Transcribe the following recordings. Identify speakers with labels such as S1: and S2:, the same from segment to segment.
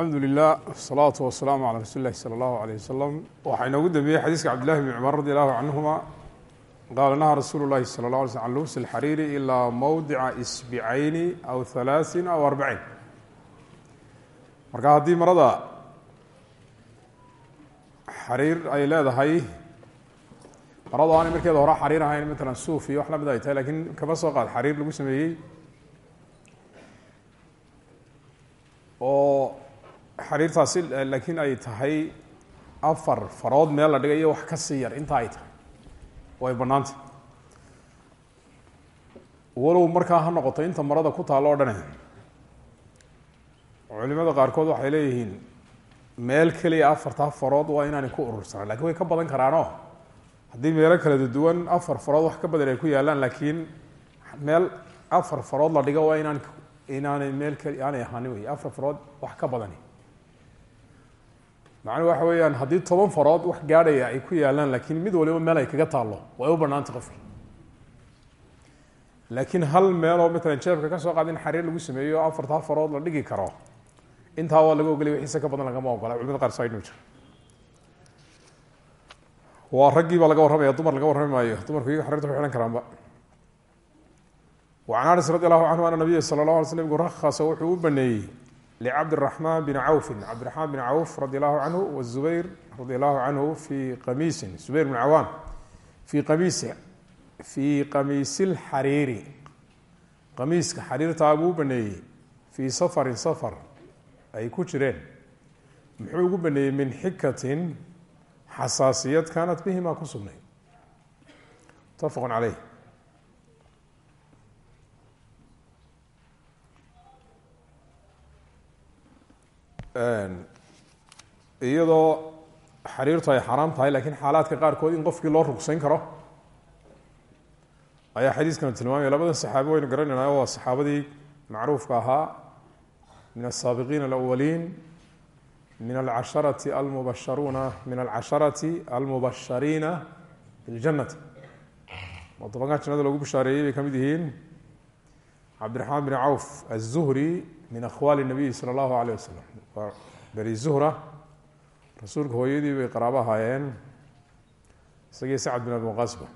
S1: alxamdu lilah wsalaatu wasalaamu calaa rasuuli lahi sala allahu aleyh wasalam waxaa inoogu dambeeyey xadiiska cabdillahi bni cumar radi allahu canhuma qaala naha rasuulu llahi sala la alay sl can lubsi alxariiri ilaa mowdica isbicayni aw halaaثin aw arbaciin marka haddii marada xariir ay leedahay maradu aanay markeeda hore xariir ahayn matalan suuf iyo wax la mid ay tahay lakiin kama soo qaad xariir lagu sameeyey. Oo xariirtaasi laakiin ay tahay afar farood meel la dhigayo wax ka sii yar. Inta ay tahay. Way bannaantay. Walow markaa ha noqoto inta marada ku taalo o dhane culimada qaarkood waxay leeyihiin meel keliya afartaa farood waa inaanay ku urursanaan laakiin way ka badan karaanoo. Haddii meelo kala duwan afar farood wax ka badan ay ku yaalaan laakiin meel afar farood la dhigo waa inaan inaanay meel keli aanay ahaanin wey afar farood wax ka badani macnuu waxa weeyaan haddii toban farood wax gaadhaya ay ku yaalaan laakiin mid waliba meel ay kaga taallo way u banaanta qofki laakiin hal meeloo matalan jeebka ka soo qaada xariir lagu sameeyo afartaa farood la dhigi karo intaa waa laga ogolay wixiise ka badan lagama ogola culimada qaar saa inuu waa raggii baa laga warramaya dumar laga warrami maayo dumarku xariirta ku xihan karaanba. Wacan anas radi allahu canhu ana nabiya sala llah alay sl wuxuu u baneeyey لcبدالرحمن بن عوف cبدالرحمن بن عوف رضي الله عنه والزبير رضي الله عنه في qميiس زبير بن عwام في qميiس في qميiس الxريiر qamiiska xariirtaa buu u baneeyey fii sفر sفر ay ku jireen muxuu ugu baneeyey min xikaة xasaasiyad kanat bihima ku sugnay متfق عaليه iyadoo xariirtu ay xaraam tahay lakiin xaalaadka qaarkood in qofkii loo rugsayn karo. Ayaa xadiiskana tilmaamaya labadan saxaabe waynu garanayna waa saxaabadii macruufka ahaa. Min asaabiqiina alawaliin min alcasharati almubasharuuna min alcasharati almubashariina biljannati oo tobankaa jannada lagu bishaareeyey bay ka mid yihiin. Cabdiraxmaan bin cawf aلzuhri min akhwaali nabiyi sala allahu aleyh wasalam waa beri zuhra. Rasuulka hooyadii bay qaraabo ahaayeen. Isagii sacad bin abi waqaasba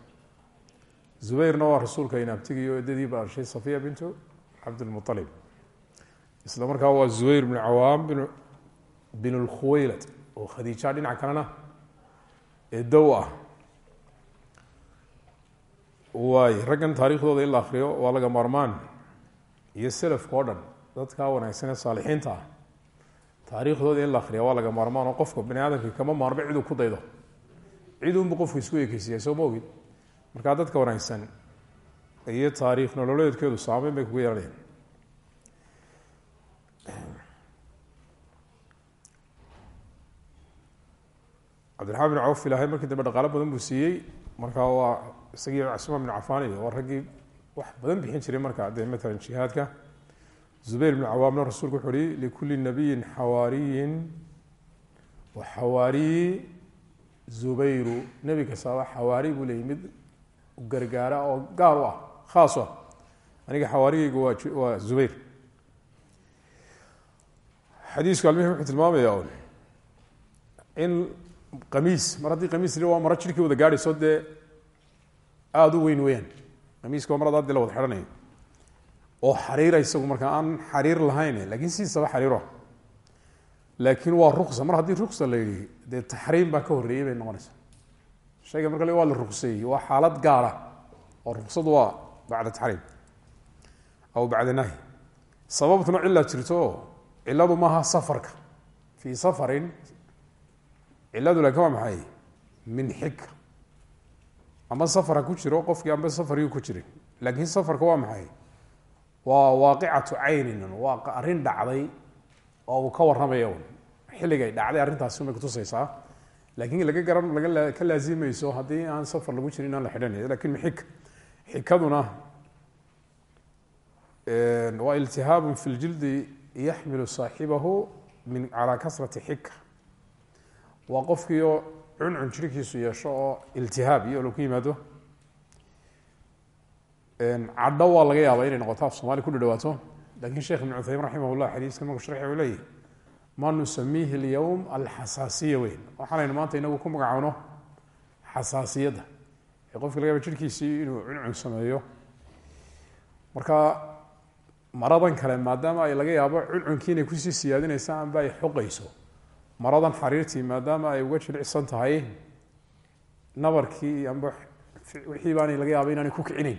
S1: zubeyrna waa rasuulka inaabtigiiyo eedadii ba dhashay safiya bintu cabdilmualib isla markaa waa zubayr bn cawaam bin lkhuwaylad oo khadiija dhinac kalena eedow ah. Waay raggan taariikhdooda in la akriyo waa laga maarmaan. Iyo selafka o dhan dadkaa wanaagsan ee saalixiinta ah taariikhdooda in la akriya waa laga maarmaan oo qofka bani aadamka kama maarmo ciduu ku daydo. Cidunbu qofku isku ekeysiya soo ma ogid? Markaa dadka wanaagsan iyo taariikh nololeedkeedu saameyn bay kugu yeelanayaan. Cabdiraxmaan cawf ilaahay markii dambe dhaqaalo badan buu siiyey. Markaa waa isagii cusmaan bin cafaan iyo waa raggii wax badan bixin jiray markaa dee matalan jihaadka zubayr bn cawaamna rasuulku wuxu uhi likuli nabiyin xawaariyin wa xawaariyi zubayru. Nebi kastaaba xawaari buu leeyay mid gargaara oo gaar u ah khaas ah. Aniga xawaarigeygu waa waa zubayr. Xadiisku almihim wuxuu tilmaamayaa un in qamiis mar haddii qamiis waa maro jirkii wada gaadhayso dee aada u weyn weyaan qamiiska waa marada haddii la wada xidhanayo oo xariira isagu markaa aan xariir lahayn lakiin sidiisaba xariiro. Laakiin waa ruksa mar haddii ruksa la yidhi dee taxriim baa ka horreeyey bay noqonaysa shayga marka waa la rukseeyey waa xaalad gaara oo ruksadu waa bacda taxriim aw bacda nahyi. Sababtuna cilaa jirto ciladu maaha safarka. Fii safarin ciladu laakiin waa maxay? Min xika ama safar ha ku jiro qofkii amba safariyuu ku jirin laakiin safarka waa maxay waa waaqicatu caynin waa arrin dhacday oo uu ka warramaya un. Xilligay dhacday arrintaasi umay kutusaysaa laakiin laga garan laga ka laazimayso haddii aan safar lagu jirin inaan la xidhanay laakiin xik xikaduna waa iltihaabun fi ljildi yaxmilu saaxibahu min calaa kasrati xika. Waa qofkiioo cuncun jirkiisu yeesho oo iltihaab iyo laku yimaado cadho waa laga yaaba inay noqoto af soomali ku dhadhawaato. Lakin sheekh ibn cuthaymin raximah llah xadiiskan marku sharxi u leeyahy ma nusamiihi اlyowm alxasaasiya weyn. Waxaanaynu maanta inagu ku magacowno xasaasiyadda. Ee qofka laga yaaba jirhkiisii inuu cuncun sameeyo. Marka maradan kale maadaama ay laga yaabo cuncunki inay ku sii siyaadinaysa amba ay xoqayso. Maradan xariirtii maadaama ay uga jilicsan tahay nabarkii amba wixii baanay laga yaaba inaanay ku kicinayn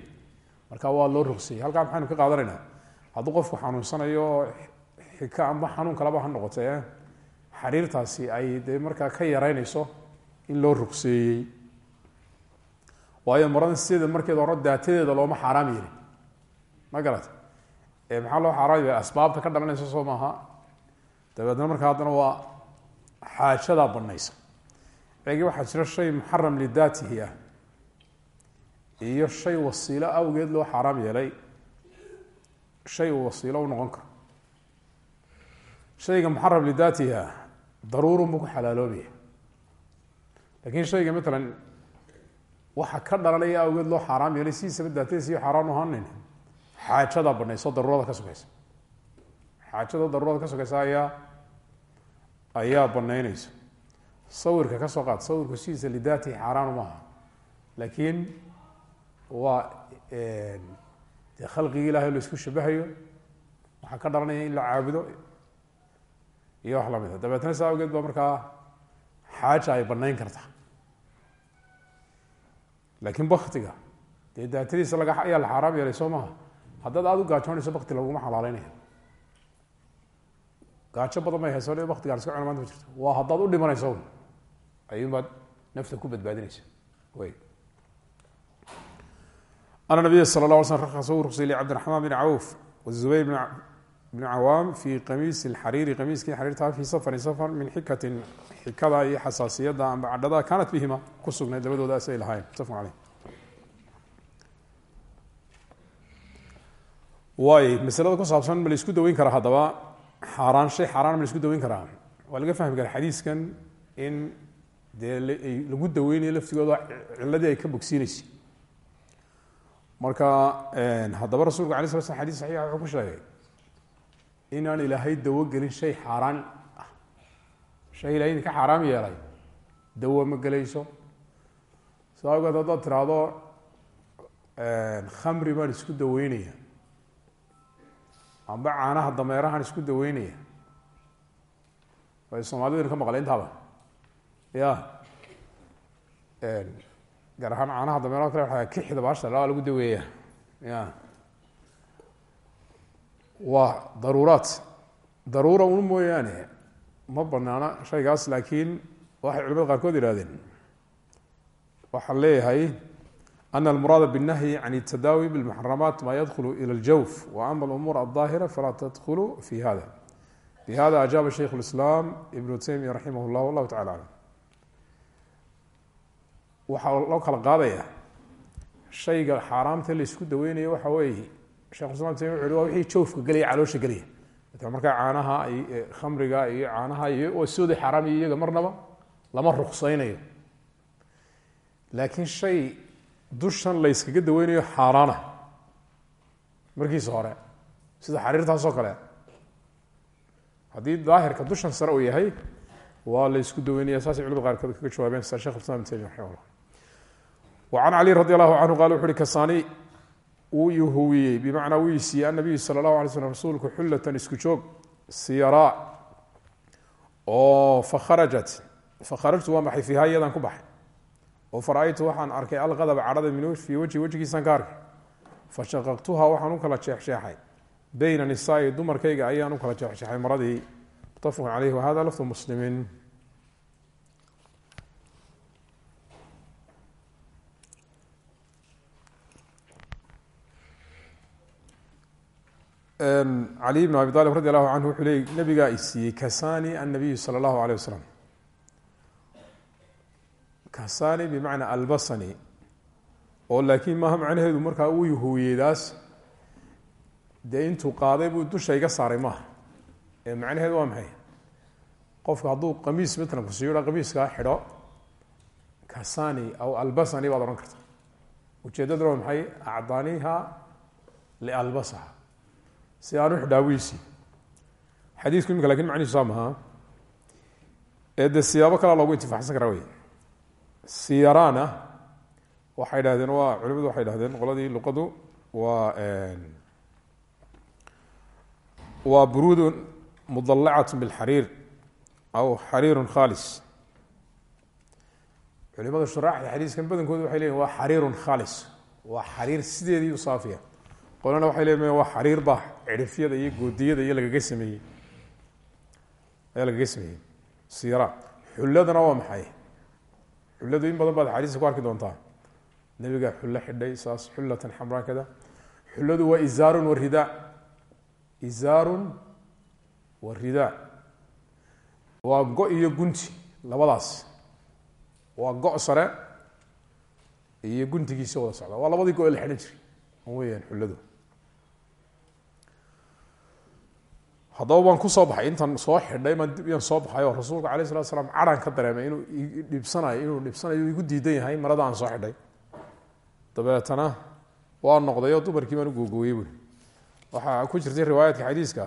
S1: marka waa loo rogsayay halkaa maxaynu ka qaadanaynaa. Hadduu qofku xanuunsanayo xika amba xanuun kalaba ha noqotee xariirtaasi ay dee markaa ka yaraynayso in loo rogseeyey waayo maradan sideeda markeeda hore daatadeeda looma xaaraam yeelin ma garat ee maxaa loo xaaraamaya? Asbaabta ka dhalanaysa soo maaha. Dabeedna markaa haddana waa xaajadaa banaysa eegi waxaa jira shay muxaram lidaatihi ah iyo shay wasiilo awgeed loo xaaraam yeelay shay uu wasiilo u noqon karo. Shayga muxaram lidaatihi ah daruurun buu ku xalaaloobaya laakiin shayga matalan waxa ka dhalanaya awgeed loo xaaraam yeelay sidiisaba daatadiisiyo xaaraan uhanin xaajadaa banayso daruurada ka sokeysa xaajada daruurada ka sokeysa ayaa ayaa banaynaysa sawirka ka soo qaad sawirku sidiisa lidaatihi xaaraan maaha. Laakiin waa dee khalqigii ilahay la isku shabahayo waxaa ka dhalanaya in la caabudo iyo wax la mid a dabeetna saa awgeed baa markaa xaaja ay banayn karta laakiin baktiga dee daatadiisa laga ayaa la xaaraam yeelay soo maha haddaad aada u gaajoonayso bakti laguma xalaaleynaya gaajo badan bay hayso baktigaan iska cuna maanta ma jirto. Waa haddaad u dhimanayso un ayuun baad nafta ku badbaadinaysa. Wy ana nabiya sala la ala slam rakhasa u ruqsay licabdiraxmaan bin cawf wazubayr bn cawaam fi qamiisi lxariiri qamiiskii xariirtaa fi safarin safar min xikatin xikada iyo xasaasiyadda amba cadhada kaanat bihima ku sugnayd labadooda asay lahayn waay masalada ku saabsan ma la isku daweyn karaa haddaba xaaraan shay xaaraan ma la isku daweyn karaa waa laga fahmi kara xadiiskan in dee lagu daweynayo laftigooda ciladii ay ka bogsiinaysa marka haddaba rasulka alay sla slam xadis saxiixa wuxuu ku sheegay inaan ilaahay dawo gelin shay xaaraan. Ah shay ilahay idinka xaaraam yeelay. Dawo ma gelayso. Saa awgeed haddaad tiraahdo khamri baan isku daweynaya amba caanaha dameerahaan isku daweynaya way soomaalidin ka maqlay intaaba ya gaar ahaan caanaha dameeraha kale waa kixda baasha laa lagu daweeya ya waa daruuraat daruura un mooyaane ma banaana shaygaas laakiin waxay culimada qaarkood yihahdeen waxaan leeyahay أن المراad بالنهي عن التdاwي بالمحرمات ma ydخل إلى الjوف وأma الأمور الظاهرة فlا تdخل في hذا بhذا أجاaب شhيkh الإسلام iبن تيمية رحimه الlah والله taعالى عlم waxaa loo kala qaadaya شhayga xaaraamta la isku daweynayo waxa weeye. Shekh islam temiya wuxu wa wixii jawfka gelaya caloosha gelaya markaa caanaha khamriga iyo caanaha iyo waa sooday xaaraam iyo iyaga marnaba lama ruksaynayo laakiin shay dushan la yskaga daweynayo xaaraana. Markiisa hore sida xariirtaasoo kale haddii daahirka dushan sare uu yahay waa la ysku daweynaya saasay culimada qaarkood kaga jawaabeen sida shekh islam ibn temiya can cali radi allahu canhu qala wuxu uhi kasani wuu ihuwiyey bimacnaa wuu isiiyey annabiyu sala allahu alay slm rasuulku xullatan isku joog siyaraa oo fakharajat fakharajtu waa maxay? Fiiha iyadaan ku baxay. Oo fara-aytu waxaan arkay alqadaba cadhada min fii wajhi wejigiisaan ka arkay. Fashaqaqtuha waxaan u kala jeexjeexay. Nisaai dumarkayga ayaan u maradii. Mutafaqun caleyh cali bn abi alib radi allahu canhu wuxuu leey nabigaa i siiyey kasani annabiyu sala allahu aleyh wasalam kasani bimacnaa albasani oo laakiin maaha macnaheedu markaa uu yahuwiyedaas dee intuu qaaday buu dusha iga saaray maaha. Ee macnaheedu waa maxay? Qofka hadduu qamiis matalan kusiiyo ha qamiiskaa xidho kasani aw albasani baad odhan karta ujeeddaduna waa si aan u xidhaawiisi. Xadiisku imika laakiin macnihiisu saa maha ee siyaabo kalea loogu intifaacsan karaa wey siyarana waxay dhahdeen waa culimadu waxay dhahdeen qoladii luqadu waa waa buruudun mudalacat bاlxariir aw xariirun khaalis. Culimada shuraaxda xadiiskan badankooda waxay leyihin waa xariirun khaalis. Waa xariir sideedii u saafiya. Qolana waxay leeyihiin waa xariir baa cirifyada iyo goodiyada iyo lagaga sameeyey. Ayaa lagaga sameeyey. Sira xulladana waa maxay? Xulladu in badan baad xadiiska ku arki doontaa. Nebigaa xullo xidhay saas xullatan xamraa kada xulladu waa izaarun wa ridaa. Izaarun wa ridaa. Waa go iyo gunti labadaas. Waa go sare iyo guntigiisa wada socda. Waa labadii go la xidhan jiray. Weyaan xulladu haddaba baan ku soo baxay intan soo xidhay iyan soo baxay oo rasuulka alayh salatu slam caran ka dareemay inuu dhibsanayo inuu dhibsanayo igu diidan yahay marada aan soo xidhay. Dabeetana waa noqday oo dumarkii baan u googooyey buri. Waxaa ku jirtay riwaayaadka xadiiska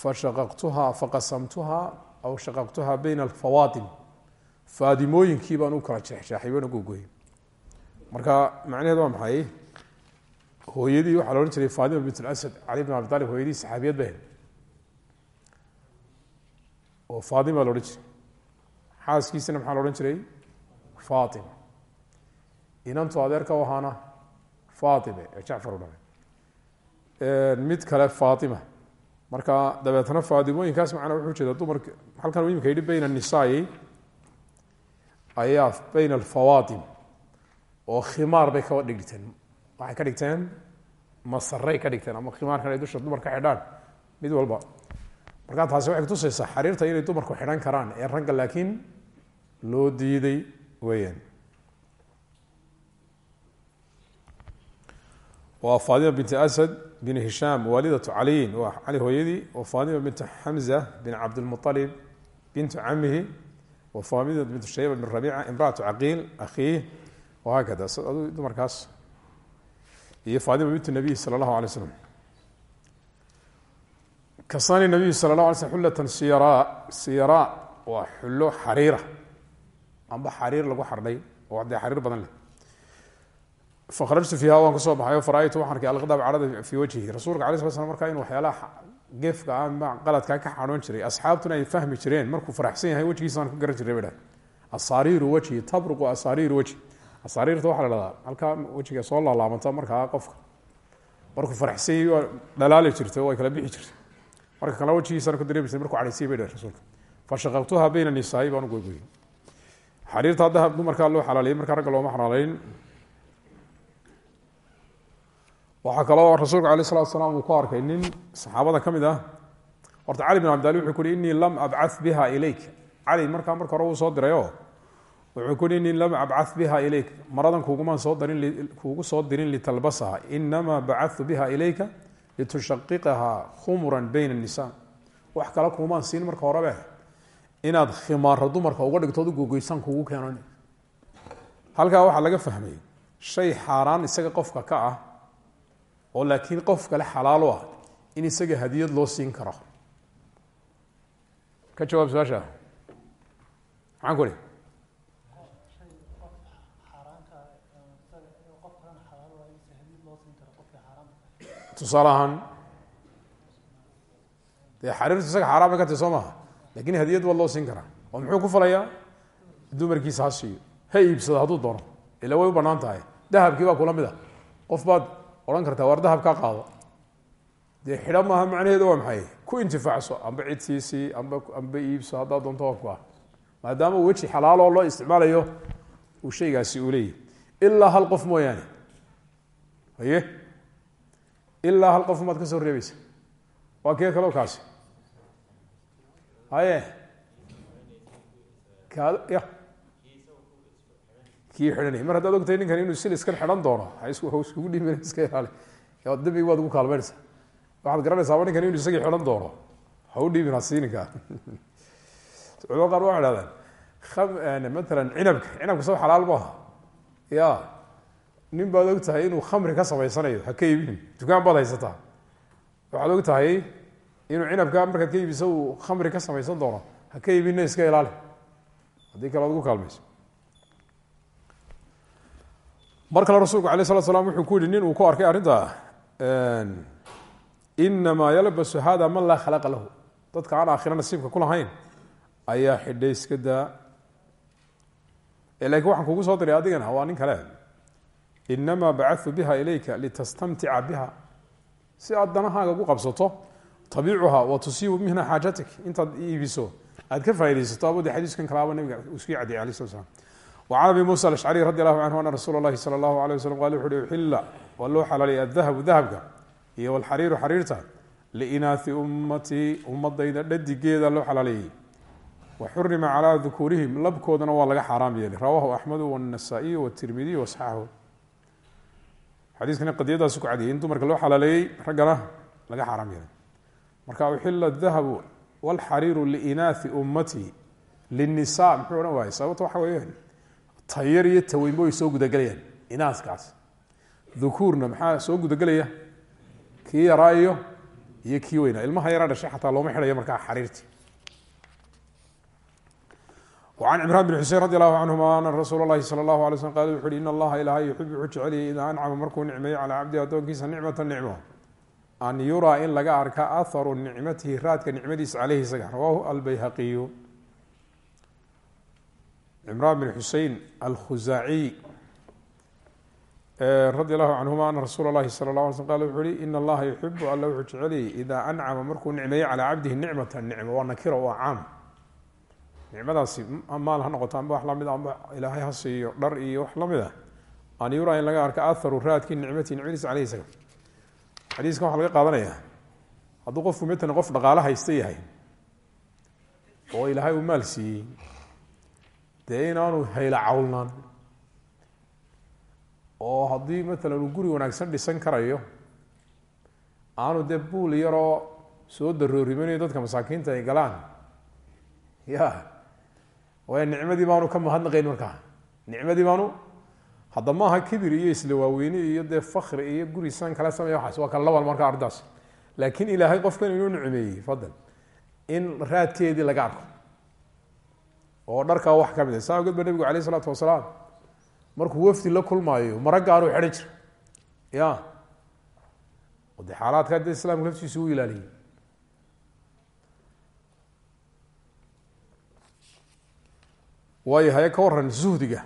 S1: fashaqaqtuhaa faqasamtuhaa aw shaqaqtuhaa bayna alfawaatim faadimooyinkii baan u kala jeexjeexay baan u googooyey. Marka macnaheed waa maxay? Hooyadii waxaa la jiray faadima bint lasad cali bn abi talib hooyadii saxaabiyad ba oo faadima la odhan jiray. Xaaskiisana maxaa la odhan jiray? Fatima inantu adeerka ahaana fatime ee jacfar u mid kale fatima marka dabeetna faadimooyinkaas macnaa wuxuu jeeda dumarka halkan imika yidhi bayna anisaai ayaa bayna alfawaatim oo khimaar bay ka dhigteen. Waxay ka dhigteen masaray ka dhigteen ama khimaarkan ay dusha dumar ka xidhaan mid walba markaa taasi waxay kutusaysaa xariirta inay dumarku xidhan karaan ee ragga laakiin loo diiday weeyaan. Waa faadima binti asad bin hishaam waalidatu caliyin. Waa cali hooyadii. Wa faadima bintu xamza bin cabdilmualib bintu camihi wa faadima bintu shayba bin rabiica imraatu caqiil akhiih. Wahaakada dumarkaas. Iyo faadima bintu nabiy sala allahu alay slam kasani nabiyu sala lah alay slm xullatan siyara. Siyara waa xullo xariira. Amba xariir lagu xardhay oo dee xariir badan leh. Fakhrajtu fiiha waan ku soo baxay o fara-aytu waxaan arkay alqdaab cadhada fii wajhihi. Rasuulka alay sla slam markaa in waxyaalaha geefka ama qaladkaa ka xadhoon jiray asxaabtuna ay fahmi jireen markuu faraxsan yahay wejigiisaan ku garan jiray bay dhahay wajhi tabruqu asaariiru wajhi. Asaariirta waxaa la dhahdaa halkaa soo laalaabanta markaa qofka. Markuu faraxsan yahay waa dhalaali jirtay oo ay kala bixi jirtay marka kale wejigiisaan ku dareemi jiray markuu cadhaysiyay bay dhahay rasuulka. Fashaqaqtuha bayna nisaa'i baan u goygoyey. Xariirta hadda dumarkaa loo xalaaliyay markaa ragga looma xalaalayn waxaa kaloo rasuulka alay slatu salaam uu ku arkay nin saxaabada ka ah. Horta cali bin abdali wuxuu kuhi inii lam abca biha ilayk cali markaa marka uu soo dirayoo wuxuu kuhi inii lam abca biha ilayk maradan kuugumaan soo darin kuugu soo dirin litalbasaha inamaa bacatu biha ilayka litushaqiqaha khumran bayna الnisa wax kale kuumaan siin marka horebe inaad khimaaro dumarka uga dhigtood ugogoysaan kuugu keeno halkaa waxaa laga fahmay shay xaaraan isaga qofka ka ah oo laakiin qof kale xalaalo ah in isaga hadiyad loo siin karo. Ka jawaab su'aasha. Maxaan ku ihi tusaale ahaan dee isaga xaaraan ka tahy soo maaha. Hadiyad waa loo siin oo muxuu ku falayaa dumarkiisa ha siiyo. Ha iibsado doono. Ila way bannaan tahay. Dahabkii kula mid a. Qof baad odhan kartaa waar dahab ka qaado? Dee xidho maaha waa maxay? Ku intifaacso amba cid siisii amba amba iibso haddaa doonto waa ku ah. Maadaama weji loo isticmaalayo uu shaygaasi uu leeyahy ilaa hal qof mooyaane. Haye ilaa hal qof maad ka soo reebaysa waa kee kaloo kaasi. Haye. Ya. Kii xidhanay mar haddaad ogtahay ninkan inuu sil iskan xidhan doono iskugu dhimin iska ilaali. Dambigi baad ugu kaalmeynaysa waxaad garanaysaaba ninkan inuu isagii xidhan doono. Ha u dhiibin hasiininka culamada qaar waxay hahdaan matalan cinabka. Cinabka soo xalaal maaha. Ya nin baad og tahay inuu khamri ka samaysanayo ha ka iibin. Dukaan baad haysataa waxaad og tahay inuu cinabka markaad ka iibiso uu khamri ka samaysan doono ha ka iibina iska ilaali. Haddii kale ad ugu kaalmayso. Mar kale rasuulku alay slat slam wuxuu ku yihi nin uu ku arkay arrinta inamaa yalbasu hada man laa khalaqa lahu. Dadka aan aakhira nasiibka ku lahayn ayaa xidhay iska daa laakiin waxaan kugu soo diray adigana waa nin kale inamaa bacau biha ilayka litastamtica biha si aad danahaaga gu qabsato tabiicuha wa tusiibu minha xaajatik. Intaad iibiso aad ka faa'idaysato aboode xadiiskan kalaaba nabiga iskii cadiyay alai slat slam wacan abi muusa alashcari radi allahu canhu ana rasuula llahi sala allahu alay waslm qal wuxu uhi uxilla waa loo xalaaliyay addahabu dahabka. Iyo waalxariiru xariirta. Liinaai ummatii ummadayda dhadigeeda loo xalaaleeyey. Wa xurima calaa dukuurihim labkoodana waa laga xaaraam yeelay. Rawaahu axmedu xadiiskana qadiyadaasi ku cadiy in dumarka loo xalaaleeyey raggana laga xaaraam yeelay marka uxila dahabu walxariiru liinaai ummati linisa muxuu odhan waayey sababta waxa weeyaan tayar iyo taweynba way soo gudagelayaan inaaskaas. Ukuurna maxaa soo gudagelaya? Kii yaraayo iyo kii weynaa ilmaha yaraa dhashay xataa looma xidhayo markaa xariirtii. وعن cمrان بن xusein radي الlaه canهuma ana rasuul الlahi slى الlaه alay slm qal wuxu uhi in allaha ilaahay yuxib wuxuu jeceliyay idaa ancama markuu nicmeeyo calىa cabdi addoonkiisa nicmata nicmo an yuraa in laga arka aharu nicmatihi raadka nicmadiisa caleyhi isaga rawahu albayhaqiyu cimraan bn xusein alkhuzaaciy radi allahu canhuma ana rasuula اlahi sala اla alay sl qal wuxu uhi in allaha yuxibu alla wuxuu jeceliyay idaa ancama markuu nicmeeyo calaa cabdihi nicmata nicmo waa nakiro waa caam nicmadaasi maal ha noqoto amba wax la mid amba ilaahay ha siiyo dhar iyo wax la mid ah. An yuraa in laga arka aharu raadkii nicmati nicmadiisa caleyhi isaga xadiiskan waxaa laga qaadanaya hadduu qofku matalan qof dhaqaalo haysta yahay oo ilaahay uu maal siiyey dee inaanu hayla cawlnaan oo haddii matalan uu guri wanaagsan dhisan karayo aanu dee buul yaroo soo daroorimanyo dadka masaakiinta ay galaan ya waaya nicmadii baanu ka mahadnaqayn markaa nicmadii baanu hadda maaha kibir iyo isla waaweyni iyo dee fakri iyo guri san kala sameya waxaas waa kala labal markaa arrintaas laakiin ilaahay qofkan inuu nicmeeyey fadal in raadkeedii laga arko. Oo dharkaa wax ka mid a saa ogeed ba nebigu alayh isalaatu wasalaam markuu wafdi la kulmaayo maraggaanuu xidhan jira ya de xaalaadkaa dee islaamka laftiisu u ilaaliyey waayo haye ka waran zuhdiga.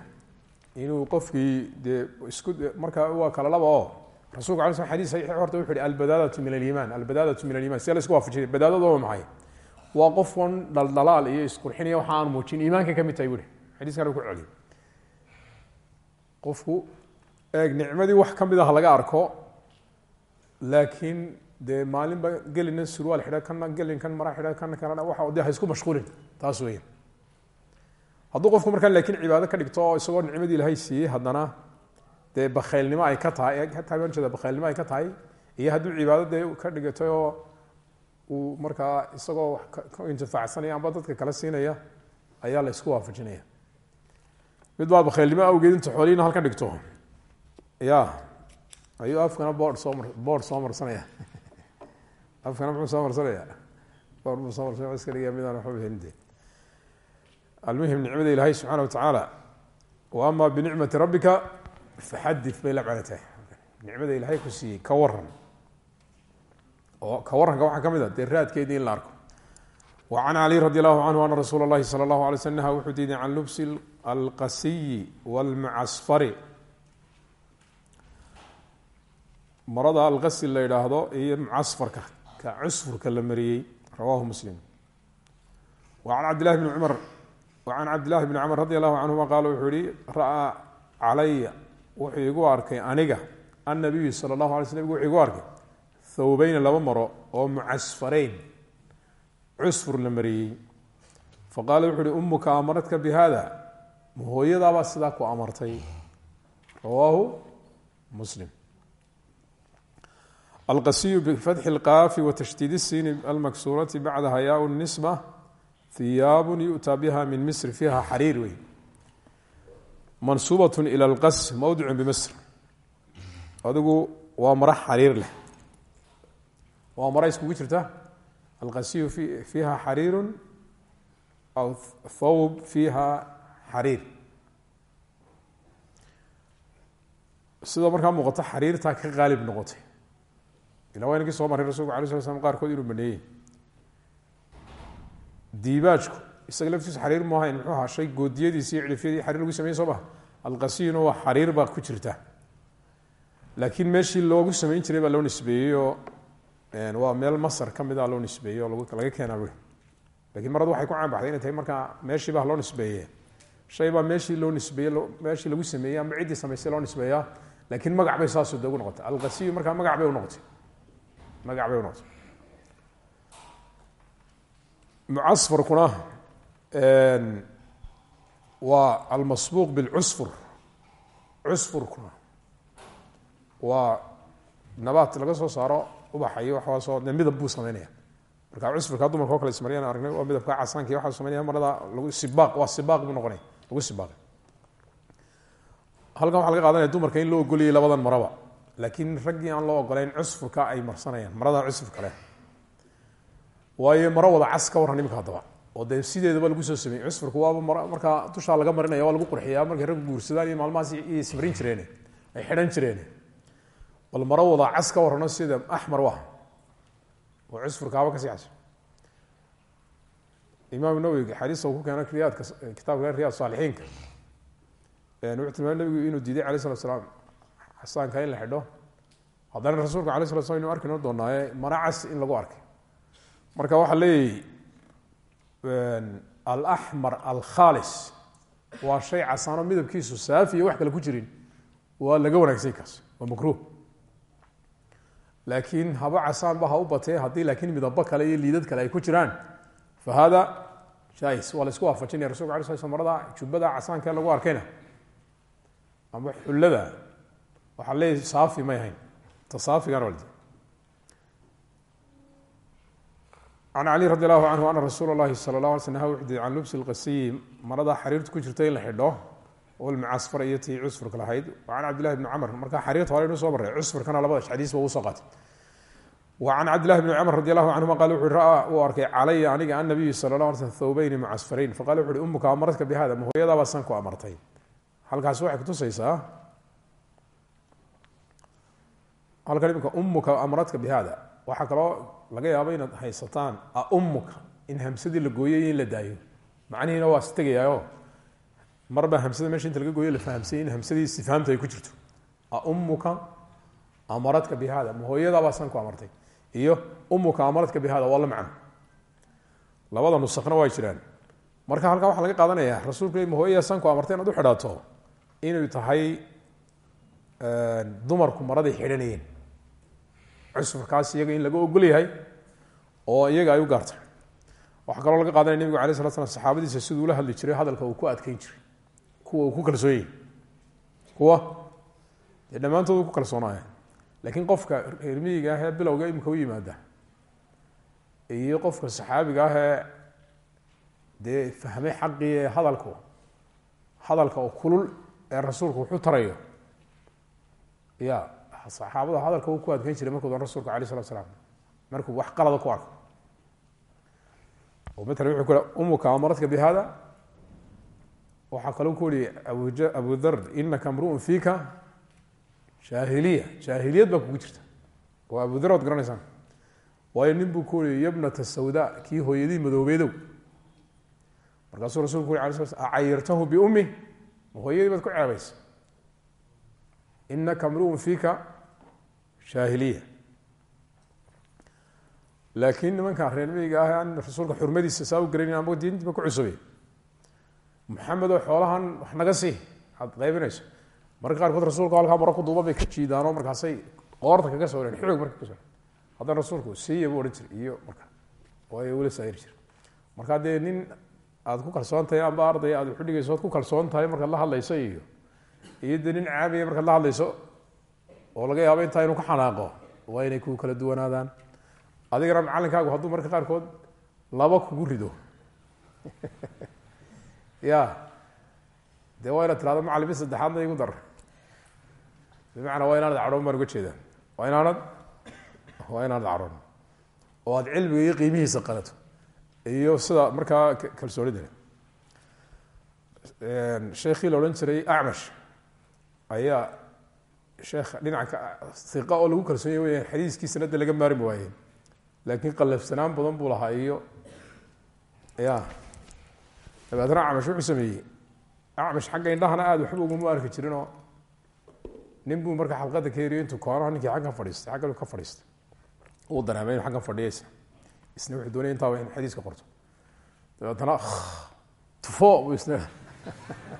S1: Inuu qofkii dee isku markaa waa kala laba oo rasulka ala sl saxiix horta wuxu uhi albadaadatu min aliimaan albadaadatu min aliman sia la isku waafajinay badaadadu waa maxay? Waa qofkan dhaldhalaal iyo isqurxinaya waxa aan muujin iimaanka ka mid tahay buhi xadiiskan ku celiy qofku eeg nicmadii wax ka ah laga arko laakiin dee maalinba gelina surwaal xidha kana gelinkan mara xidha kana kana waa de ha isku mashquulin. Taas weya hadduu qofku markaa laakiin cibaado ka dhigto oo isagoo nicmadii ilaahay siiyey haddana dee bakhaylnimo ay ka tahay jeeda bakhaylnimo ay ka tahay iyo hadduu cibaado dee ka dhigatay oo uu markaa isagoo wax ka intifaacsanaya amba dadka kala siinaya ayaa la isku waafajinaya. Mid baa bakhaylnimo awgeed inta xoolihiina halka dhigto. Ya ayuu afkana boord soo mar boord soo afkana muxuu soo marsanaya? Boord buu soo marsanaya iska dhigaya midaan almuhim nicmada ilaahay subxaana watacaala wa ama binicmati rabbika faxadi bay la macno tahay nicmada ilaahay ku siiyey ka waran oo ka waranka waxaa ka mid a dee raadkeedii in la arko. Wa can cali radi allahu canhu ana rasuula اllahi sala allahu alay sl naha wuxuu diiday can lubsi alqasiyi wاlmacasfari marada alqasi la yidhaahdo iyo mucasfarka ka cusfurka la mariyey rawaahu muslim. Wa can cabd illahi bni cumar وعن cabd للhi بن cmr radي الlahu canهuma qaal wuxuu yihi ra'aa calaya wuxuu igu arkay aniga الnabiyu salى الlahu alay sl nbgu wuxuu igu arkay thawbeyna laba maro oo mucasfareyn cusfur la mariyey faqaala wuxu uhi umuka amaradka bihada hooyadaabaa sidaa ku amartay rawaahu muslim alqasiyu bifatxi اlqaafi watashdiid الsini almaksuurati bacdaha yaa الnisbة hiyaab yu'taa biha min misr fiiha xariir wey mansuubat ilى اlqas mowdicu bimisr adigu waa maro xariir leh waa maro iskugu jirta alqasiyu fiiha xariiru aw thawb fiiha xariir sidoo markaa muuqato xariirtaa ka qaalib noqotay ila waa inkii soo maray rasulku ala sla slam qaarkood inuu baneeyey diibaajku isaga laftiisa xariir mu ahayn muxuu ahaa shay goodiyadiisi iyo cidhifyadii xariir lagu sameyey soo maha alqasiyuna waa xariir baa ku jirta. Laakiin meeshii loogu sameyn jiray baa loo nisbeeyey waa meel masar ka mid a loo nisbeeyey oo laga keenaa wi laakiin maradu waxay ku caanbaxday inay tahay markaa meeshii baa loo nisbeeye shay baa meeshii loo nisbeeye meeshii lagu sameeyey ama ciddii samaysay loo nisbeeyaa laakiin magac bay saasu de ugu noqotay. Alqasiyu markaa magac bay unoqotay magac bay unoqotay mucasfarkuna waa almasbuuq bilcusfur. Cusfurkuna waa nabaat laga soo saaro ubaxa iyo waxaasoo de midab buu sameynaya. Marka cusfurka dumarka o kale ismaryan aragnay waa midabka casaanka iyo waxaa sameynaya marada lagu sibaaq waa sibaaq buu noqonaya lagu sibaaqay. Halkan waxa laga qaadanaya dumarka in loo ogoliyay labadan maraba laakiin raggii aan loo ogoleyn cusfurka ay marsanayaan maradan cusfurka leh waayo maro wada cas ka warran imika haddaba oo dee sideedaba lagu soo sameeyey. Cusfurka waaba mar markaa dushaa laga marinaya waa lagu qurxiyaa. Markay raggu guursadaan iyo maalmahaas iyo sifrin jireen ay xidhan jireen bal maro cas ka warrano sida axmar u ah oo cusfurkaaba ka sii cas imaam nawowi xadiista uu ku keena riyaadka kitaabka riyaad saalixiinka. Wuxuu tilmaamay nabigu inuu diiday alay slat slaam xasaanka in la xidho. Haddana rasuulka alay slat slam inu arki noo doonaaye mara in lagu arkay marka waxaa leeyahy alaxmar alkhaalis waa shay casaano midabkiisu saafiya wax kale ku jirin waa laga wanaagsay kaas waa makruh laakiin haba casaanba ha u batee haddii laakiin midabo kale iyo liidad kale ay ku jiraan. Fa hada jais waa la isku waafajinaya rasulka ala sl sl marada jubbada casaanka lagu arkayna. Ama xullada waxaa leeyahy saafi may ahayn ta saafigana waldi can cali radi allahu canhu ana rasuula اllahi sala la ala sl naha diiday can lubsi lqasiim marada xariirta ku jirta in la xidho oo lmucasfar iyo tii cusfurka lahayd wa can cabdillahi bni camr marka xariirta hore inuu soo maray cusfurkana labada xadiis ba uu soo qaatay wa can cabdillahi bni cumar radi allahu canhuma qala wuxu ra uu arkay calaya aniga annabiyu sala la ala sl thawbeyni mucasfarayn faqala wuxu uhi umuka amaradka bihada ma hooyadaabaa san ku amartay halkaasi waxay kutusaysaa halkan iminka umuka amaradka bihada waxaa kaloo laga yaabo inaad haysataan aumuka in hamsadii la gooyey iyo in la daayo. Macnihiina waa istegayaayo marbaa hamsada meesha inta laga gooyo la fahamsayay in hamsadii istifhaamta ay ku jirto. Aumuka amaradka bihada ma hooyadaabaa san ku amartay. Iyo umuka amaradka bihada waa la macno. Labada nusakna waa jiraan. Marka halkaa waxaa laga qaadanaya rasuulku ma hooyada san ku amartay inaad u xidhaato inay tahay dumarku maraday xidhanayeen cusfurkaas iyaga in laga ogol yahay oo iyaga ay u gaartay. Waxaa kaloo laga qaadanaya nebigu alay slat slam saxaabadiisa siduu ula hadli jiray hadalka uu ku adkeyn jiray kuwa uu ku kalsoonyay kuwa? Dee dhammaantood ku kalsoonaaya laakiin qofka reermiyiga ah ee bilowga imika u yimaada iyo qofka saxaabiga ah ee dee fahmay xaqii ee hadalku hadalka oo kulul ee rasuulku wuxuu tarayo ya saxaabada hadalka uu ku adkeyn jiray markuu doon rasulka alay slat slam markuu wax qalada ku arko. Oo matala wuxuu ku umuka amaradka bihada waxaa kaloo ku uri abu dar inaka mruun fiika jaahiliya. Jaahiliyad baa kugu jirta. Waa abu dar ood garanaysaan. Waayo nin buu ku uri yabnata sawda kii hooyadii madoobeedow markaasuu rasulku ku uri ala sla sl acayirtahu biummi hooyadii baad ku ceebaysa inaka mruun fiika jaahiliya laakiin nimankan reermiyiga ah aan rasuulka xurmadiisa saa u garaynin ama diintiiba ku cusubay maxamed oo xoolahan wax naga sii aad qaybinayso. Marka qaarkood rasuulka halkaa maro ku duuba bay ka jiidaanoo markaasay qoorta kaga soo dheen xoog marka ka soo haddana rasuulku siiya buu odhan jiray iyo marka waayo weli saayiri jira markaa dee nin aad ku kalsoon tahay amba arday aad waxu dhigayso oad ku kalsoon tahay markaad la hadlayso iyo iyo dee nin caabiya markaad la hadlayso oo laga yaabo intaa inuu ka xanaaqo waa inay ku kala duwanaadaan. Adigana macalinkaagu hadduu marka qaarkood laba kugu rido. Ya dee waa inaad tirahdo macalimi saddexaadna igu dar. Bimacnaa waa inaanad cadhoon baan uga jeedaa. Waa inaanad waa inaanad cadhoon. Oo aad cilmiga iyo qiimihiisa qalato. Iyo sida markaa kalsoonida leh. Sheekhii la odhan jiray acmash ayaa sheekh dhinaca iqa oo lagu kalsoonye weyaan xadiiskiisana de laga maarmi waayeen laakiin qallafsanaan badan buu lahaa iyo ya. Dabeetna acmash wuxuu sameeyey. Acmash xagga indhahana aada waxba uguma arki jirinoo nin buu markaa xalqada ka heriyo intuu koonaha ninkii xaggan fadhiistay xaggan ka fadhiistay. Uu dareemay inu xaggan fadhiyaysa isna wuxuu doonaya intaaba in xadiiska qorto. Dabeetna tufo buu isna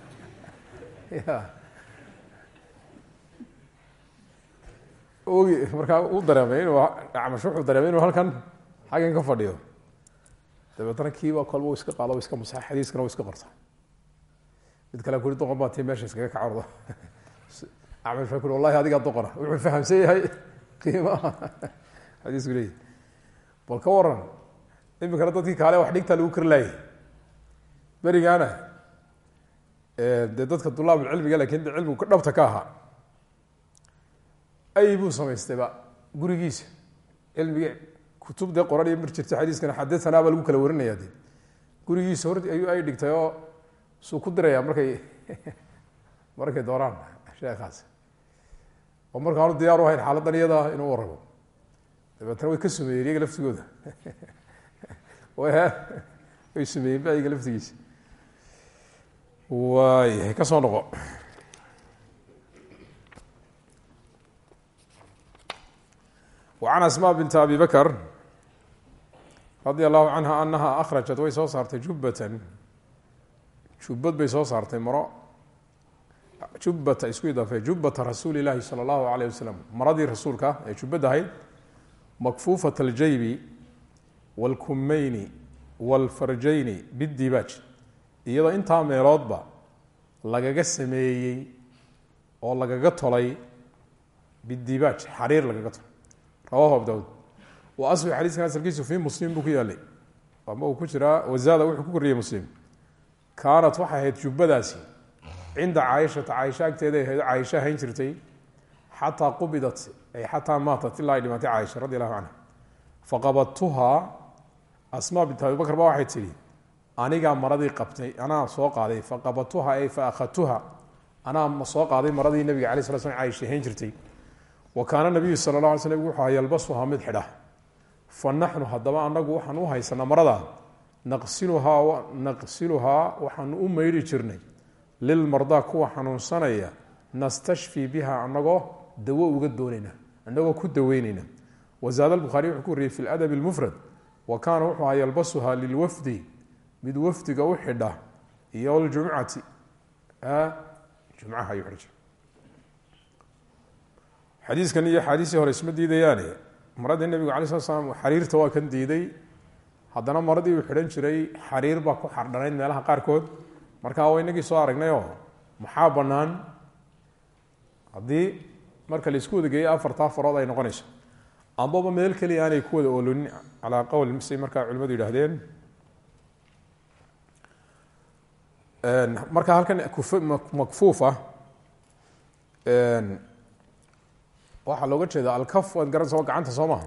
S1: ya ogi markaa uu dareemay inuu acmash wuxuu dareemay inuu halkan xaggan ka fadhiyo. Dabeetna kiiba kolba u iska qaado iska masaxa xadiiskana u iska qorta mid kale kuri doqon baa meesha iskaga kacordo acmash baa kuri wallahi adigaa doqona. Wuxuu fahamsan yahay qiimaha xadiisku leeyahy bal ka waran iminkana dadkii kaale wax dhigtaa lagu kari laayay. Berigaana dee dadka dulaabulcilmiga laakiin cilmigu dhabta ka ahaa ay buu samaystayba gurigiisa. Cilmiga kutub dee qoran iyo mar jirta xadiiskana xadatanaa baa lagu kala warinaya de gurigiisa hor ayuu ay dhigtay oo suu ku diraya markay markay doonaan sheekaas oo markaanu diyaar u hayn xaaladan iyada inuu warabo dabeetna way ka sumeeyeen iyaga laftigooda. Way sumeeyeen ba iyaga laftigiisa. Waay ka soo noqo wacan asma binta abi bakr radia allahu canha anaha akhrajat way soo saartay jubbatan. Jubbad bay soo saartay maro. Jubbata isku idaafe jubbata rasuuli llaahi sala allahu alayh wasalam maradii rasuulka ee jubbad ahayd makfuufat aljaybi wاlkumeyni wاlfarjayni bidibaaj iyadoo intaa meeloodba lagaga sameeyey oo lagaga tolay bidibaaj xariir lagaga tolay rawahu abu daud wa aslu xadiiskan asalkiisu fi muslim buu ku yaalay. Ama ku jiraa wazaada wuxuu ku koriyey muslim. Kaanat waxay ahayd jubbadaasi. Cinda caaishata caaisha agteeday ahayd caaisha hayn jirtay. Xataa qubidat ay xataa maatat ilaa ay dhimatay caaisha radi allahu canha faqabadtuhaa asmaa bint abi bakr ba waxay tidhi anigaa maradii qabtay anaa soo qaaday. Faqabadtuha ay fa akhadtuha anaa soo qaaday maradii nabiga alay sla slam caaisha hayn jirtay wa kaana nabiyu sala la alay sl wuxuu aha yalbasuhaa mid xidha. Fa naxnu haddaba anagu waxaan u haysanaa maradaa naqsiluhaa naqsiluhaa waxaanu u maydhi jirnay. Lilmardaa kuwa xanuunsanaya nastashfii biha anagoo dawo uga doonayna anagoo ku daweynayna. Wazaada bukhaariy wuxuu ku wariyey fi ladabi lmufrad wa kaana wuxuu ahaa yalbasuhaa lilwafdi mid wafdiga u xidha xadiiskan iyo axaadiisii hore isma diidayaane maradii nebigu alay slat slam xariirta waa kan diiday. Haddana maradii uu xidhan jiray xariir baa ku xardhanayd meelaha qaarkood. Markaa waa inagii soo aragnayoo maxaa bannaan? Haddii marka la isku wadageeyo afartaa farood ay noqonayso. Ambaba meel keliya aanay ku wada oolonin calaa qowl say markaa culimadu yidhaahdeen. Marka halkan makfuufa waxaa looga jeeda alkaf waad garanaysa waa gacanta soo maha.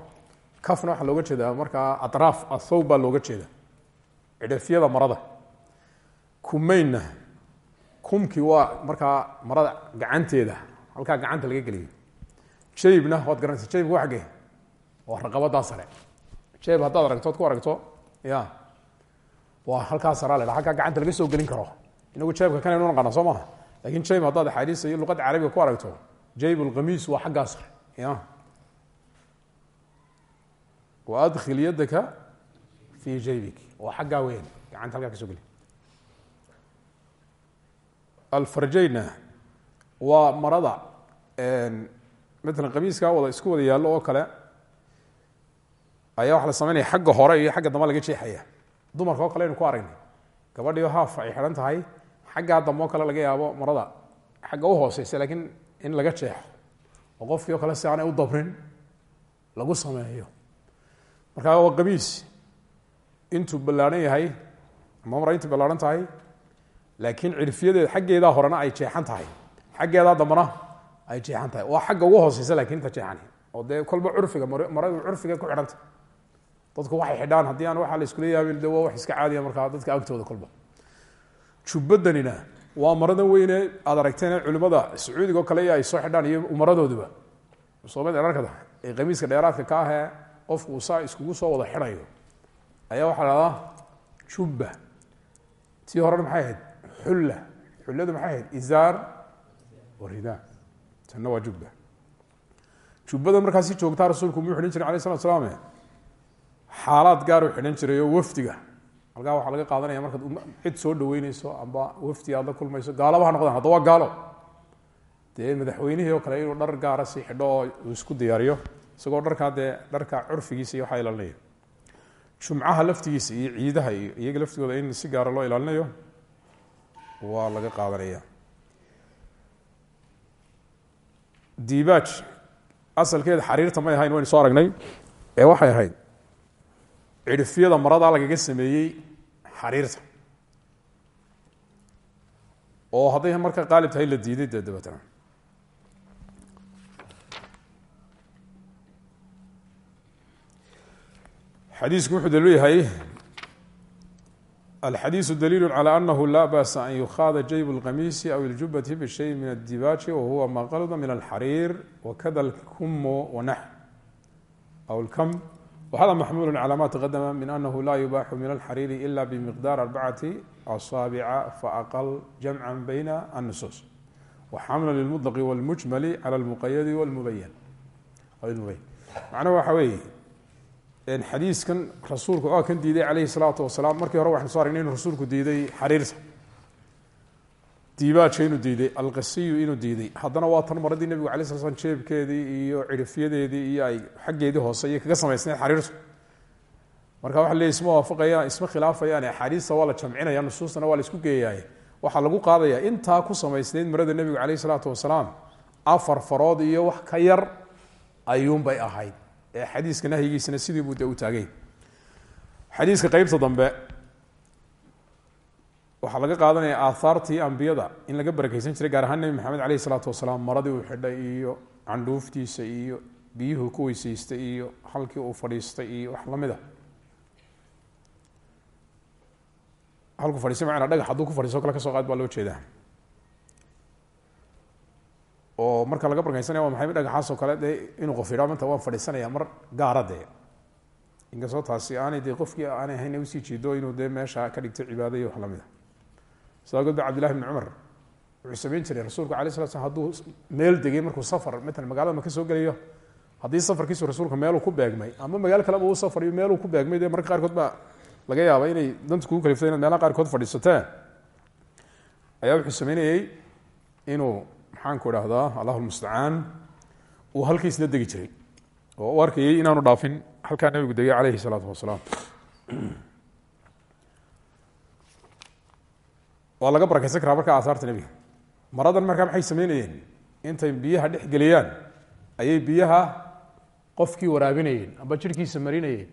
S1: Kafna waxaa looga jeedaa markaa atraaf athawb baa looga jeeda cidhafyada marada. Kumeynna kumkii waa markaa marada gacanteeda halkaa gacanta laga geliyo. Jaybna waad garanaysa jaybka waa xaggee. Waa raqabadaa sare. Jayb haddaad aragto ku aragto ya waa halkaa saraa la halkaa gacanta laga soo gelin karo. Inagu jaybka kanaynu naqana soo maha. Lakin jayb haddaad axaadiista iyo luqadda carabiga ku aragto jayb lkamiis waa xaggaa sare ya wa adkil yadaka fi jaybik. Waa xaggaa weyn. Gacanta halkaa ka soo geli. Alfarjayna waa marada matalan qamiiskaa wada isku wada yaallo oo kale ayaa waxa la sameynaya xagga hore iyo xagga dambe laga jeexaya. Dumarka oo kale aynu ku aragnay. Gabadhiio haaf ay xidhan tahay xaggaa in laga jeexo oo qofkii o kale si aanay u dabrin lagu sameeyo. Markaa waa qamiis intuu ballaarhan yahay ama mara intuu ballaarhan tahay laakiin cirfiyadeed xaggeedaa horena ay jeexan tahay. Xaggeedaa dambena ay jeexan tahay. Waa xagga ugu hooseysa laakiin inta jeexan oo dee kolba curfiga maradu curfiga ku xidhanta. Dadku waxay xidhaan haddii aan waxaa la de waa wax iska caadiya markaa dadka agtooda kolba. Jubbadanina waa maradan weyne aad aragteen culimada sacuudiga oo kale ay soo xidhaan iyo umaradooduba. Soomad arkada ee qamiiska dheeraadka ka ahee qofku uu saa iskugu soo wada xidhayo. Ayaa waxaa la hahdaa jubba. Tii horena maxay ahayd? Xulla. Xulladu maxay ahayd? Izaar warida tanna waa jubba. Jubbada markaasi joogtaa rasuulku muu xidhan jiray alay slat slaam xaalaad gaar u xidhan jiray oo halkaa waxaa laga qaadanaya markaad cid soo dhaweyneyso amba wafdi aad la kulmayso. Gaalaba ha noqdaan hadda waa gaalo. Dee madaxweynihii oo kale inuu dhar gaara si xidho oo uu isku diyaariyo isagoo dharkaa dee dharka curfigiisa iyo waxaa ilaalinaya jumcaha laftigiisa iyo ciidaha iyo iyaga laftigooda in si gaara loo ilaalinayo waa laga qaadanaya. Dibaaj asalkeeda xariirta may ahayn waynu soo aragnay ee waxay ahayd cidhifyada maradaa lagaga sameeyey xariirta oo hadday marka qaalib tahay la diiday dee dabeetana xadiisku wuxuu daliil yahay alxadiisu daliilu calى anahu la basa an yukhada jayb اlqamiisi aw اljubati bishay min اdibaaji wahuwa ma qalda min alxariir wakada اlkumo wanax aw اlkam whada maxmuul calى ma taqadama min anahu la yubaaxu min alxariiri ila bimiqdaar arbacati asaabica faaqal jamca bayna annusuus waxamla lilmutlaqi wاlmujmali cala lmuqayadi wlmubayan macnaha waxa weeye xadiiskan rasuulku oo kan diiday calayhi salaatu wasalaam markii hore waxanu so aragnay inuu rasuulku diiday xariirta diibaajka inuu diiday alqasiyu inuu diiday. Haddana waa tan maradii nebigu alay sla slam jeebkeedii iyo cirifyadeedii iyo ay xaggeedii hoose iyo kaga samaysneed xariirtu. Marka waxa leey isma waafaqayaan isma khilaafayaan axaadiista waa la jamcinaya nusuustana waa la isku geeyaay waxaa lagu qaadaya intaa ku samaysneyd marada nebigu calayhi salaatu wasalaam afar farood iyo wax ka yar ayuunbay ahayd. Ee xadiiska nahyigiisana sidii buu de u taagay. Xadiiska qeybta dambe waxaa laga qaadanaya aahaartii ambiyada in laga barakeysan jiray gaar ahaan nebi maxamed aleyh isalaatu wasalaam maradii uu xidhay iyo candhuuftiisa iyo biyuhu ku weyseystay iyo halkii uu fadhiistay iyo wax la mid a halku fadhiistay macnaa dhagax hadduu ku fadhiisto kale ka qaad baa loo jeedaa. Oo marka laga barkeysanaya waa maxay dhagaxaasoo kale dee inuu qof yidhaa manta waan fadhiisanaya mar gaara inkastoo taasi aanay dee qofkii aanay ahayn u sii jeedo inuu dee meesha ka dhigto cibaado iyo wax la mid god ba cabdillahi bni cumar wuxuu samayn jiray rasuulku alay slat slam hadduu meel degay markuu safar matalan magaalada maka soo gelayo haddii safarkiisu rasuulka meeluu ku beegmay ama magaalo kaleba uu safariyo meeluu ku beegmay dee marka qaarkood baa laga yaaba inay danta kugu kalifto inaad meelaha qaarkood fadhiisateen ayaa wuxuu sameynayey inuu maxaanku idhaahdaa allahu lmustacaan uu halkiisna degi jiray oo u inaanu dhaafin halkaa nabigu degay calayhi salaatu wasalaam waa laga barakeysan karaa marka aahaarta nebiga. Maradan markaa maxay sameynayeen? Intay biyaha dhex geliyaan ayay biyaha qofkii waraabinayeen amba jirhkiisa marinayeen.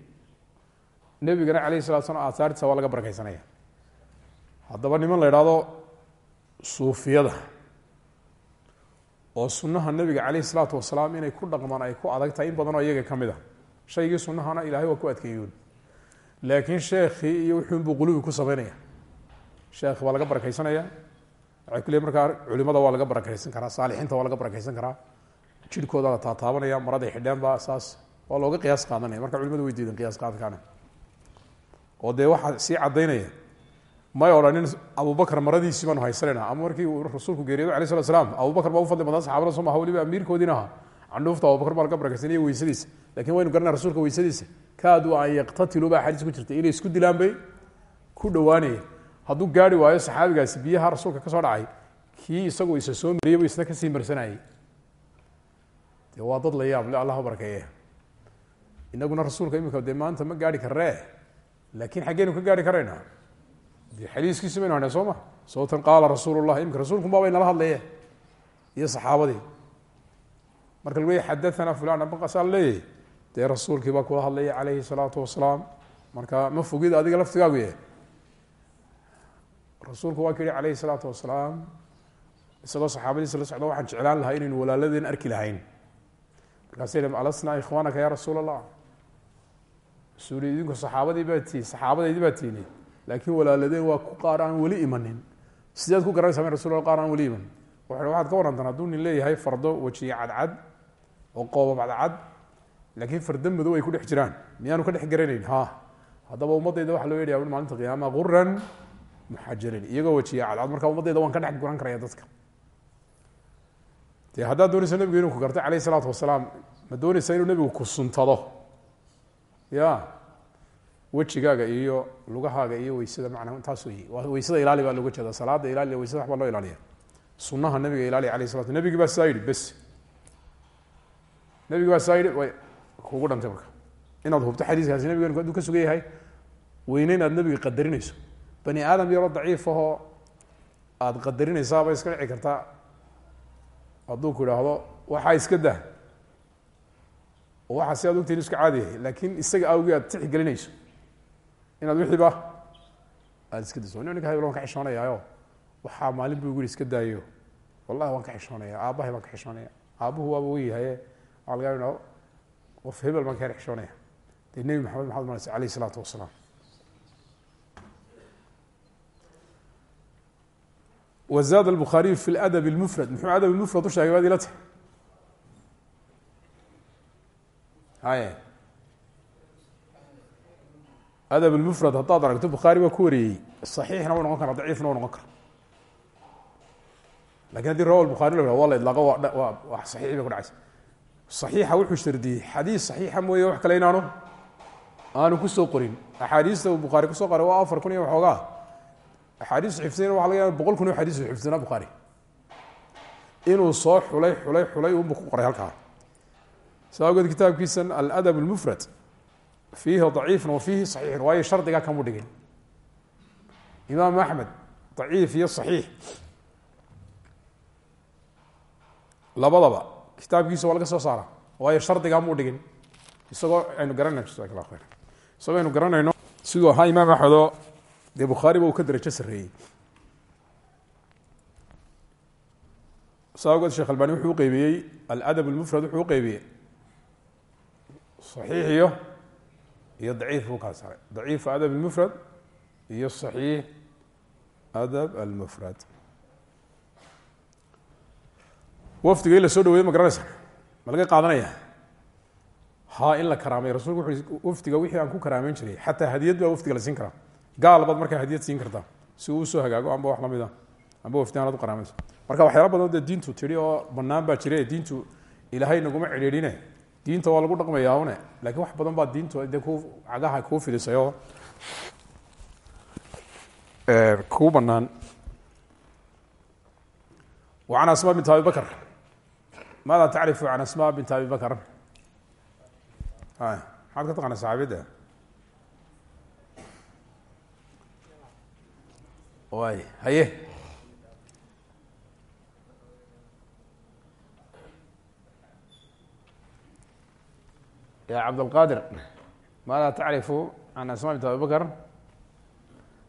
S1: Nebigana calayhi salatu slam aahaartiisa waa laga barakeysanaya haddaba niman la idhaahdo suufiyada oo sunaha nebiga calayh isalaatu wasalaam inay ku dhaqmaan ay ku adag tahay in badanoo iyaga ka mid a shaygii sunahana ilahay waa ku adkeeyuun laakiin sheekhii iyo wuxuunbuu qulubi ku sameynaya sheekh waa laga ku leey markaa culimada waa laga barakeysan karaa saalixiinta waa laga barakeysan karaa. Jirhkooda la taataabanaya maraday xidheen ba saas waa looga qiyaas qaadanaya. Marka culimadu way diideen qiyaas qaadkaana oo dee waxaa sii caddaynaya may odhanin abubakr maradiisii baanu haysanayna ama markii uu rasuulku geeriyoodo alay slat slam abubakr baa u fadli badan saxabada soo maha waliba amiirkoodiina aha candhuufta abubakr baa laga barakeysanaya weysadiisa. Lakin waynu garanaya rasuulka weysadiisa. Kaadu an yaqtatiluu baa xadiis ku jirta inay isku dilaan bay ku dhawaanayeen hadduu gaari waayo saxaabigaasi biyaha rasuulka ka soo dhacay kii isagoo isa soo mariyay bu isna ka sii marsanayay dee waa dad la yaab le allah barakeeye inaguna rasuulka imika dee maanta ma gaari karee laakiin xaggeynu ka gaari karaynaa xadiiskiisi baynu hanay soo ma? Qaala rasuul lah imika rasulkunba bay nala iyo saxaabadii. Marka lagu leey xadaana fulan abaqasaa leeyahy dee rasuulkii baa kula hadlaya calayhi salaatu wasalaam. Marka ma fogid adiga laftigaagu ye rasuulku waa ka yihi calayhi salaatu wasalaam isagoo saxaabadiisa la socda waxaan jeclaan lahaa inaynu walaaladeen arki lahayn. Markaasa alasnaa ikhwaanaka ya rasuul allah suuli idinku saxaabadii baa tii saxaabadaydii baa tiini. Laakiin walaaladeen waa ku qaar aan weli imanin. Sideed ku garanaysaa min rasul qaar aan weli imanin wuxu waxaad ka warantaan hadduu nin leeyahay fardo wejiye cadcad oo qoobab cadcad laakiin farda madow ay ku dhex jiraan. Miyaanu ka dhex garanayn? Ha. Haddaba ummadayda waxa loo yeedhaya maalinta qiyaama quran muxajalin iyagoo wejiye cadcad marka ummadayda waan ka dhex guran karaya dadka. Dee haddaad doonaysa nebigu inuu ku gartay alayh isalaatu wasalaam ma doonaysa inuu nebigu ku suntado? Ya. Wejigaaga iyo lugahaaga iyo weysada macnaa taas wey weysada ilaali baa looga jeeda salaada ilaali weysada waxbaa loo ilaaliya sunaha nabiga ilaaliya alayh salatu nebigi baa saa yidhi bes. Nebigi baa saa yidhi way kugu dhantay marka. Inaad hubto xadiiskaasi nebiga hadduu ka sugan yahay weyne inaad nebiga qadarinayso bani aadam yaroo daciif ahoo aada qadarinaysaabay iska dhici kartaa. Hadduu ku idhaahdo waxaa iska dah. Oo waxaa si aad ogtiin iska caadi yahay laakiin isaga awgii aad tixgelinayso inaad wixiiba aada iska nin ninka waan ka xishoonayaayo? Waxaa maalin buu iska daayo. Wallahi waan ka xishoonaya aabbahay baan ka xishoonaya. Aabbuhu waaba wenyahaye waa laga idhahdo qof hebel baan ka xishoonaya. Nebi maxamed maxamed malaysa alayh isalaatu wasalaam wzaad الbخaariyu fi اladb الmfrad muxuu adab mfrad u sheegay baad ila tahy haye adab اlmfrad haddaad aragto bukhaari waa ku wariyey صaxiixna wa noqon kara daciifna wa noqon kara lakin haddii rawa bukhaari la waa la idlaaqo waa waa saxiix bay ku dhacaysa صaxiixa wuxuu shardiyey xadiis صaxiixa mooye wax kale inaanu aanu kusoo qorin axaadiista uu bukhaari kusoo qoray waa afar kun iyo waxoogaa axaadiisu xifdina waa laga ya boqol kun xadiis xifdina bukhaari inuu soo xulay xulay xulay unbu ku qoray halkaa. Saa ogeed kitaabkiisan aladab lmufrad fiihi daciifun wa fiihi saxiixun waayo shardigaa kamu dhigin imaam axmed daciif iyo saxiix. Labadaba kitaabkiisa waa soo saara waayo shardigaa muu dhigin isagoo aynu garanayno isagoo aynu garanayno siduu ahaa imaam axmed dee bukhaari ba uu ka darajo sareeyey saa awgeed sheekh albani wuxuu uqeybiyey aladab اlmufrad wuxuu uqeybiyey صaxiix iyo iyo daciif buu kala saaray daciif adab اlmufrad iyo صaxiix adab almufrad wafdiga in la soo dhaweeye ma garanaysa ma laga qaadanaya ha in la karaamay rasulku wuxu wafdiga wixii aan ku karaameyn jiray xataa hadiyad baa wafdiga la siin karaa gaal baad markaa hadiyad siin kartaa si uu u soo hagaago amba wax la mid a amba wafdi aanaad u qaraamayso marka waxyaala badan dee diintu tidhi oo banaan baa jire diintu ilaahay naguma cidhiidhine diinta waa lagu dhaqmayaa une lakiin wax badan baa diintu dee ku cagaha kuu fidisay oo kuu banaan wa can asma bint abi bakr maada tacrifu can asma bint abi bakr maxaad ka taqaana saxaabiyadda waay haye ya cabdاlqadir maada tacrifu can asma bint abi bakr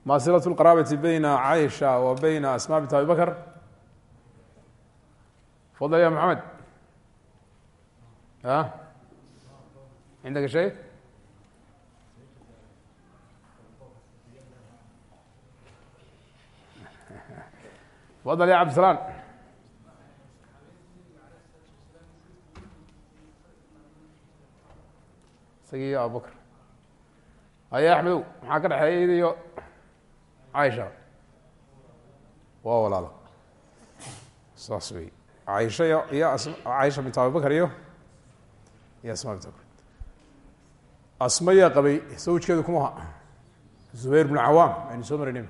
S1: ma silaة اlqaraabati bayna caisha wa bayna asma bint abi bakr fadl ya maxamed a cindaka shay Fadl ya cabdisalaan isagii iyo abubakr haye axmedow maxaa ka dhexeeya ida iyo caaisha waa walaalo saas wey. Caaisha iyo iyo caaisha bint abibakr iyo iyo asma bint abubakr asma yaa qabay sawjkeedu kumaha zubayr bnu cawaam aynu soo maray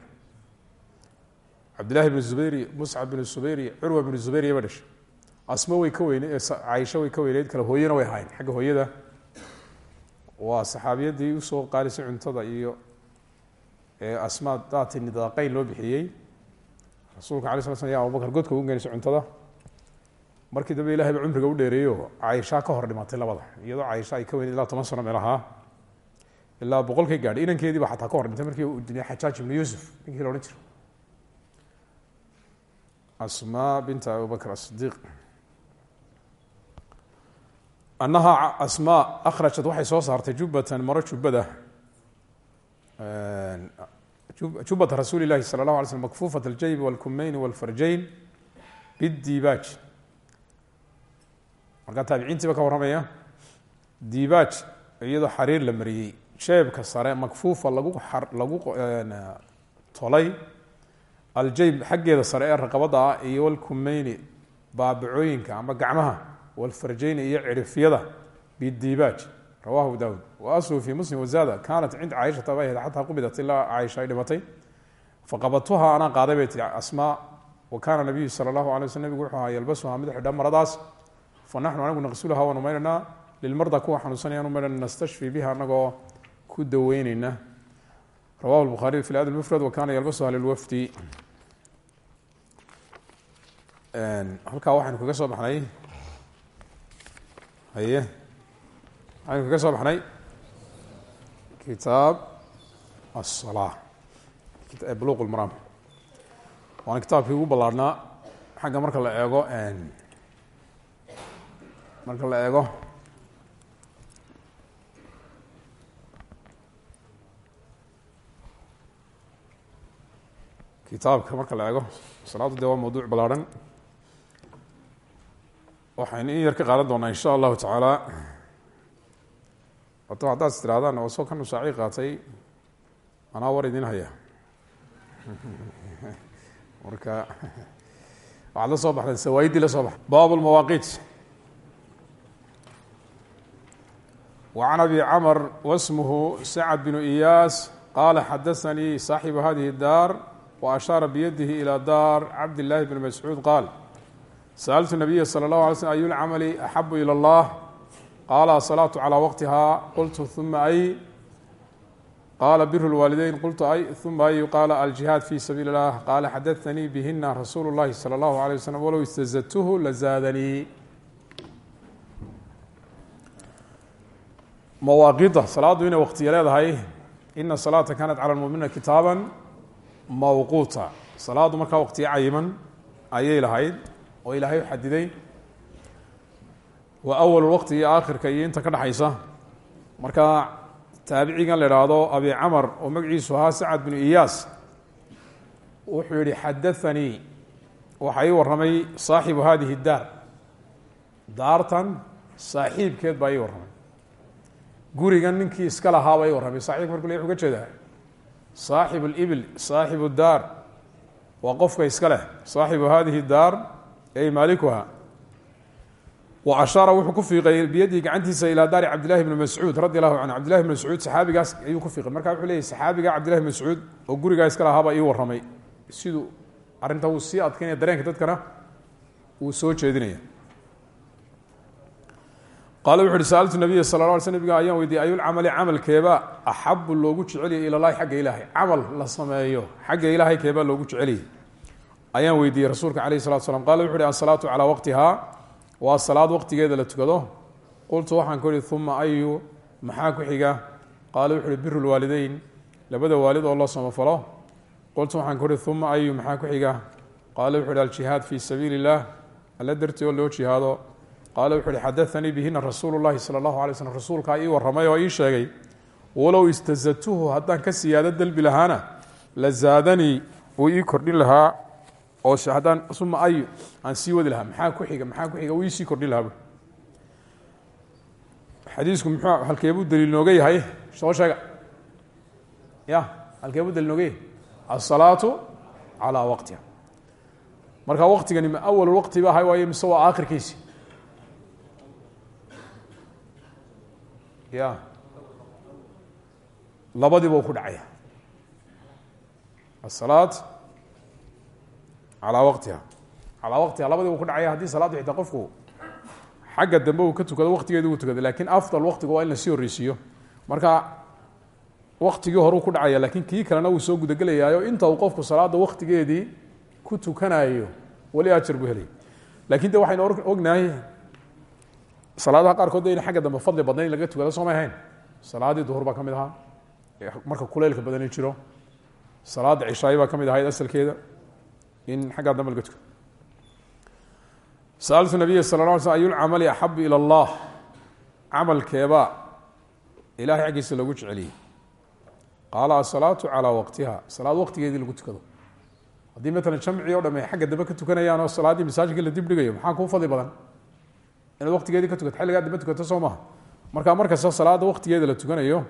S1: nimi cabdillahi bn zubayr iyo muscab bn zubayr iyo curwa bn zubayr iyo ba dhashay. Asma way ka weyne caaisha way ka weyneyd kale hooyana way ahayn. Xagga hooyada waa saxaabiyadii u soo qaalisay cuntada iyo asmaa daati nidaaqeyn loo bixiyey. Rasuulka ala sla sl ya abubakar godka ugu geynaysa cuntada. Markii dambe ilahay ba cumriga u dheereeyo. Caaisha ka hor dhimatay labada iyadoo caaisha ay ka weyneyd ilaa toban sano meel ahaa. Ilaa boqolkay gaadhay inankeediiba xataa ka hor dhintay markii uu dilay xajaaj ibnu yuusuf. Ninkii la odhan asma binta abubakr asidiiq annahaa asmaa akhrajat waxay soo saartay jubbatan maro jubbada jubbata rasuuli lahi sala اllah alay slm makfufat اljayb wاlkumeyn wاlfarjayn bidiibaaj markaa taabiciintii ba ka warramaya diibaaj iyadoo xariir la mariyey jeebka sare makfuufa lagu lagu tolay aljayb xaggeeda sare ee raqabada ah iyo walkumeyni baabacooyinka ama gacmaha walfarjayni iyo cirifyada bidiibaaj. Rawahu daawud wa asluhu fi muslim wazaada kaanat cinda caaishata ahayd xataa qubidat ilaa caaisha ay dhimatay. Faqabadtuha anaa qaaday bay tii asmaa wa kaana nabiyu sala allahu alay wasl wuxuu ahaa yalbasuhaa mid xidha maradaas. Fa naxnu anagu naqsulaha waanu maynaynaa lilmarda kuwa xanuunsanaya anu maynana nastashfi biha anagoo ku daweyneyna rawahu lbukhaariy fi ladab mufrad wa kana yalbasuha lilwafdi halkaa waxaynu kaga soo baxnay. Haye. Waxaynu kaga soo baxnay. Kitaab aلsalaa buluq lmaraam waana kitaabkii ugu ballaarhnaa xagga marka la eego marka la eego. Kitaabka marka la eego. Salaadu de waa mawduuc ballaarhan waxaynu in yar ka qaadan doonaa insha allahu tacaala wato haddaad is tirahdaan oo soo kan usaaci qaatay anaa war idin haya marka waxaad la soo baxdeen sawaayiddii la soo baxa bab lmawaaqiit وعن أبي cمر واسمه سعد بن إyاس qال xdثني صاaحب hذه الdار وأشhاaر بيده إلى dار عبد الله بن مسعوud qال سألت النبي صلى الله عليه وسلم أي الcمل أحب إلى الله qال الصلاة على وقتها qلت ثma أي qال بر الوالدين qلت أي ثma أي qال الجهاaد في سبيل الله qال xdثني بهna رsuuل اللhi صلى الله عليه وسلم wlow اsتزدته لزاadني mawaaqida salaaddu inay waqtiya leedahay ina salaata kanat cala lmuuminiina kitaaba mawquuta salaaddu markaa waqtiyo cayiman ayay lahayd oo ilaahay xadiday waa awal waqti iyo aakhirka iyo inta ka dhexaysa marka taabicigan la idhaahdo abi camar oo magaciisu ahaa sacad binu iyaas wuxuu yihi xadaanii waxa ii warramay saaxibu hadihi daar daartan saaxiibkeed baa ii warramay. Gurigan ninkii iska lahaaba i warramay. Saxibka marku le wuxu ga jeedaa saaxibu اlibil saaxibu daar waa qofka iska leh. Saaxibu hadihi daar ay maalikuha wa ashaara wuxuu ku fiiqay biyadihi gacantiisa ilaa daari cabdillahi bni mascuud radi allahu canhu. Cabdillahi bn mascuud saxaabigaas ayuu ku fiiqay. Marka wuxuu leeyay saxaabiga cabdillahi bn mascuud oo gurigaa iska lahaaba ii warramay. Siduu arrinta wuu sii adkaynaya dareenka dadkana wuu soo jeedinaya. Qaale wuxu uhi saaltu nabiya sala la alay sl nabiga ayaan weydiiyey ayulcamali camalkeeba axabu loogu jeceliyay ila llahi xagga ilaahay? Camal la sameeyo xagga ilaahay keebaa loogu jeceliyay ayaan weydiiyey rasuulka alayh salatu slam qala wuxu uhi asalaatu calaa waqtihaa. Waa salaad waqtigeeda la tukado qultu waxaan ku ihi uma ayu maxaa ku xiga? Qaale wuxu uhi biru lwaalideyn labada waalid oo loo samafalo qultu waxaan ku uhi uma ayu maxaa ku xiga? Qaale wuxu uhi aljihaad fii sabiili illah alla dartii oo loo jihaado. Qaale wuxu uhi xadaanii bihina rasuulu llahi sala allahu alay slm rasuulkaa ii warramay oo ii sheegay walow istazadtuhu haddaan ka siyaado delbi lahaana la zaadanii wuu ii kordhin lahaa oo haddaan uma ayu aan sii wadi lahaa maxaa ku xiga maxaa ku xiga? Wuu iisii kordhin lahaa xadiisku muxuu halkeebuu daliil nooga yahay? Soo sheega ya halkeebuu daliil nooga yahay? Asalaatu calaa waqtiha. Marka waqtigani ma awal waqti ba ahay waayo mise waa aakhirkiisi? Ya labadiiba ku dhacaya. Asalaad calaa waqtiha calaa waqtiha labadiiba u ku dhacaya haddii salaaddu xitaa qofku. Xagga dambe uu ka tukado waqtigeedi uu tukado laakiin afdal waqtigu waa in la sii horreysiiyo. Marka waktigii horeu ku dhacaya laakiin kii kalena wuu soo gudagelayaayo. Inta uu qofku salaada waktigeedii ku tukanayo weli ajar buu helay. Lakin de waxaynu ognahay salaadaha qaarkood de in xagga dambe fadli badnayn in laga tukado soomay salaadii duhur baa ka mid marka kuleylka badani jiro. Salaada cishaayi baa ahayd asalkeeda in xaggaa dambe laga tukado saaltu nabiya sala la alay slm ayulcamali ila allah? Camalkeebaa ilahay xaggiisa lagu jeceliyey qaala asalaatu calaa waqtiha. Salaad waqtigeedii lagu tukado. Haddii matalan jamci o dham ay xagga dambe ka tukanayaan oo salaaddii masaajidka la dibdhigayo maxaa kuu fadli badan? Inaad waqtigeedii ka tukato xilligaa dambe tukato soo marka markasta waqtigeeda la tukanayo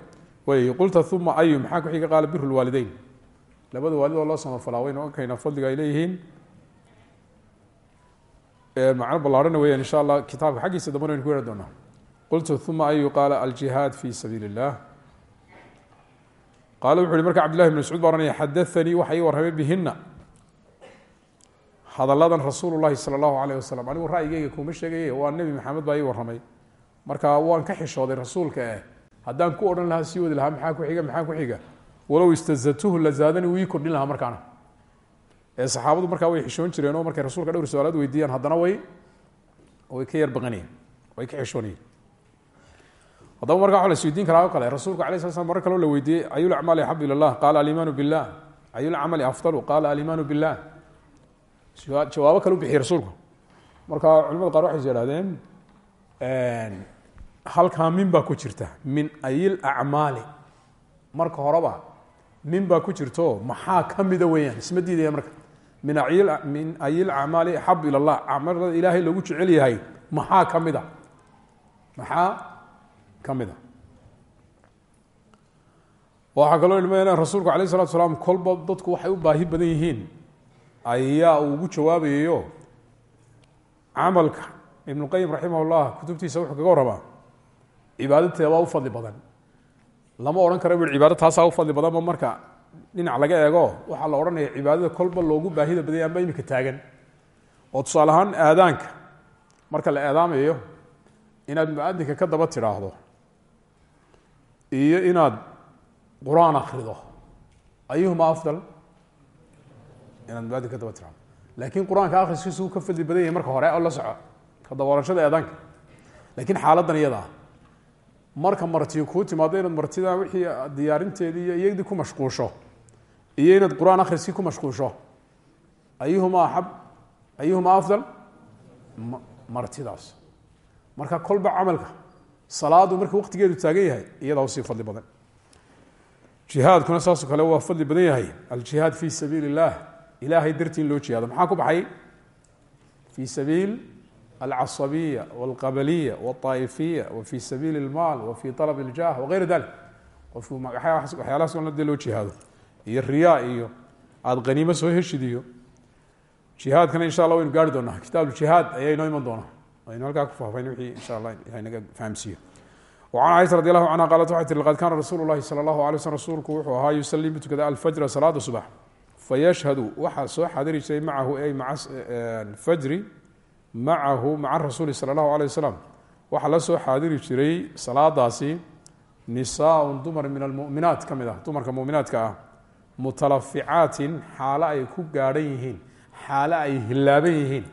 S1: way qulta uma ayu maxaa kuxiga qaala biru lwaalideyn labada waalid oo loo samafalaa waynu arkayna fadliga ay leeyihiin macno ballaarhana weyaan insha allah kitaabka xaggiisa dambana waynu ku heri doonaa. Qultu uma ayu qaala aljihaad fi sabiili اllah qaala wuxu uhi marka cabdillahi bn mascuud baa ohanaya xadaanii waxa ii warramay bihina hadalladan rasuulu llahi sala allahu alayh anigu ra'yigeyga kuma sheegaye waa nebi maxamed baa ii warramay. Marka waan ka xishooday rasuulka eh haddaan ku odhan lahaa sii wadi lahaa maxaa ku xiga maxaa ku xiga walow istazatuhu la zaadani wuu ii kordhin lahaa markaana. Ee saxaabadu markaa way xishoon jireen oo markay rasuulka dhowr su'aalaad haddana way way ka yar baqanayeen way ka xishoonayeen haddaba marka waa la isweydiin kale rasuulku alay sla slam mar kaleo la weydiiyey ayu lacmaali axab ila llah qaala alimaanu billah. Ayu lcamali afdalu? Qaala alimaanu billah. Jawaabo kale u rasuulku. Marka culimada qaar waxay is idhahdeen halkaa min baa ku jirta min ayil acmaali. Marka horeba min baa ku jirto maxaa kamida weeyaan? Isma diidaya marka. Min ayil acmaali axab ila llah acmalada ilaahay loogu jecel yahay maxaa kamida maxaa kamida waxaa kaloo ilma rasuulku alayh salatu salaam kolba dadku waxay u baahi badan yihiin. Ayaa uu ugu jawaabayayo camalka. Ibn qayim raximah llah kutubtiisa wuxuu kaga warramaa cibaadateebaa u fadli badan lama odhan kara bu cibaado taasaa u fadli badanba marka dhinac laga eego waxaa la odhanaya cibaadada kolba loogu baahida badanya amba imika taagan. Oo tusaale ahaan aadaanka marka la eedaamayo inaad mu'adinka ka daba tidhaahdo iyo inaad qur'aan akrido ayuhuma afdal inaad muadin ka daba tidhahdo laakiin qur'aanka akhriskiisu uu ka fadli badan yahay marka hore oo la soco ka daboolashada eedaanka laakiin xaaladan iyada marka martiyo kuu timaado inaad martida wixii diyaarinteedii iyo iyadii ku mashquusho iyo inaad qur'aan akhriskii ku mashquusho ayuhuma axab ayuhuma afdal martidaas. Marka kolba camalka salaadu marka waqtigeedu taagan yahay iyadaa u sii fadli badan. Jihaadkuna saasoo kale waa fadli badan yahay. Aljihaad fi sabiil اllah ilahay dartii in loo jihaado. Maxaa ku baxay? Fi sabiil alcaصabiya wاlqabaliya wاطaa'ifiya wa fi sabiili اlmaal wa fi طalab اljah wagayra dalik qofku waxyaalahaas o dee loo jihaado iyo riyaa iyo aada qaniimo soo heshid iyo jihaadkana insha allah waynu gaari doonaa kitaab jihaad ayaa inoo iman doona aynu halkaa ku faahfayn wixii insha allah ilahay naga fahamsiiyo وعن caiشha رضي الله عنها qالت waxay tihi لqad kana rasuul الlahi slى الlaه عليه وsلم rasuulku wuxuu ahaa yusalii mid tukada alfajra salaada subax fayashhadu waxaa soo xadiri jiray macahu ay maa fajri macahu maca rasuuli sala allahu alay wasalam waxaa la soo xaadiri jiray salaadaasi nisaaun dumar min almuminaat ka mid ah dumarka muminaadka ah mutalaficaatin xaalo ay ku gaadhan yihiin xaalo ay hilaaban yihiin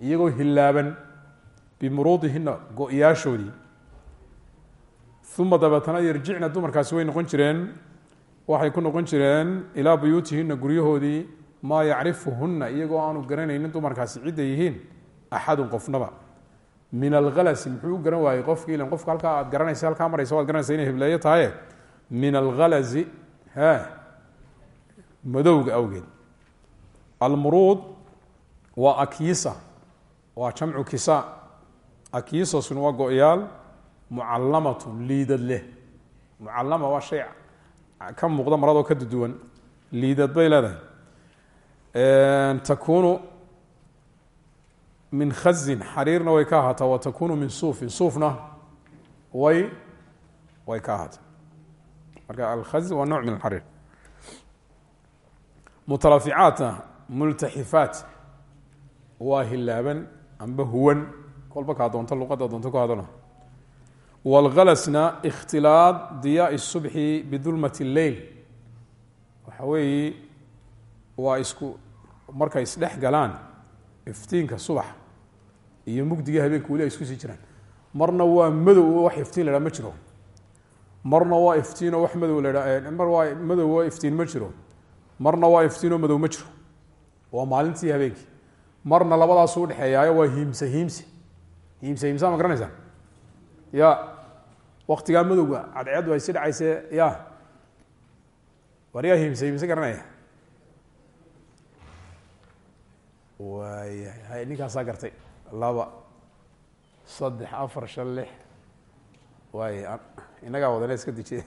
S1: iyagoo hilaaban bimuruudihina go-yaashoodii uma dabeetana yarjicna dumarkaasi way noqon jireen waxay ku noqon jireen ilaa buyuutihina guryahoodii maa yacrifuhunna iyagoo aanu garanaynin dumarkaasi cidday yihiin axadun qofnaba min alhalasi muxuu garan waayey qofkii ilan qofka halkaa aad garanaysa halkaa maraysa waad garanaysa inay hebleeyo tahaye min alhalasi he madowga awgeed almuruud waa akyisa waa jamcu kisa akyisasuna waa go-yaal mucallamatun liidad leh mucallama waa shay ka muuqda maradoo ka duduwan liidad bay leedahay takunu min khazin xariirna way ka ahaataa wa takunu min suufin suufna way way ka ahaataa marka alkhaz waa nooc min alxariir mutalaficaatna multaxifaat waa hilaaban amba huwan kolba kaa doonto luqadda doonto ku hadalo wاlhalasna اkhtilaad diyaai الsubxi bidulmat اleyl waxa weeye waa isku markay isdhex galaan iftiinka subax iyo mugdiga habeenka weli ay isku sii jiraan. Marna waa madow wax iftiin la ha ma jiro. Marna waa iftiinoo wax madow la mar waa madow iftiin ma jiro. Marna waa iftiinoo madow ma jiro. Waa maalintii habeenkii. Marna labadaasu udhexeeyaayo waa hiimse hiimse. Hiimse hiimsa ma garanaysaa? Ya waktigaa madowga cadceeddu ay si dhacayse ya. Waryaa himsay mise garanaya. Waaya hay ninkaasaa gartay laba saddex afar shan lix. Waay inagaa wadane iska dejiye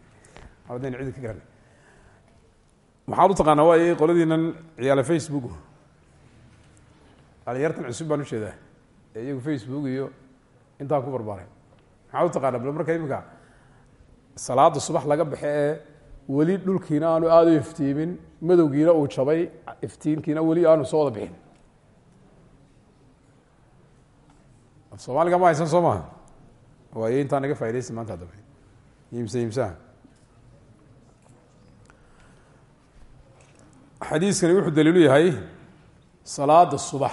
S1: adaynu cidi ka garan maxaad u taqaanaa waay qoladiinan ciyaala facebook dhalinyartan cusub baan u jeedaa ee iyagu facebook iyo intaa ku barbaaray. Maxaad u taqaanaa bal marka imika salaada subax laga baxe ee weli dhulkiina aanu aada u iftiimin madowgiina uu jabay iftiinkiina weli aanu soo wada bixin soomaaliga ma haysan soo maha waayo intaa naga faidaysa maanta dambe yimse yimsaha xadiiskani wuxuu daliilu yahay salaada subax.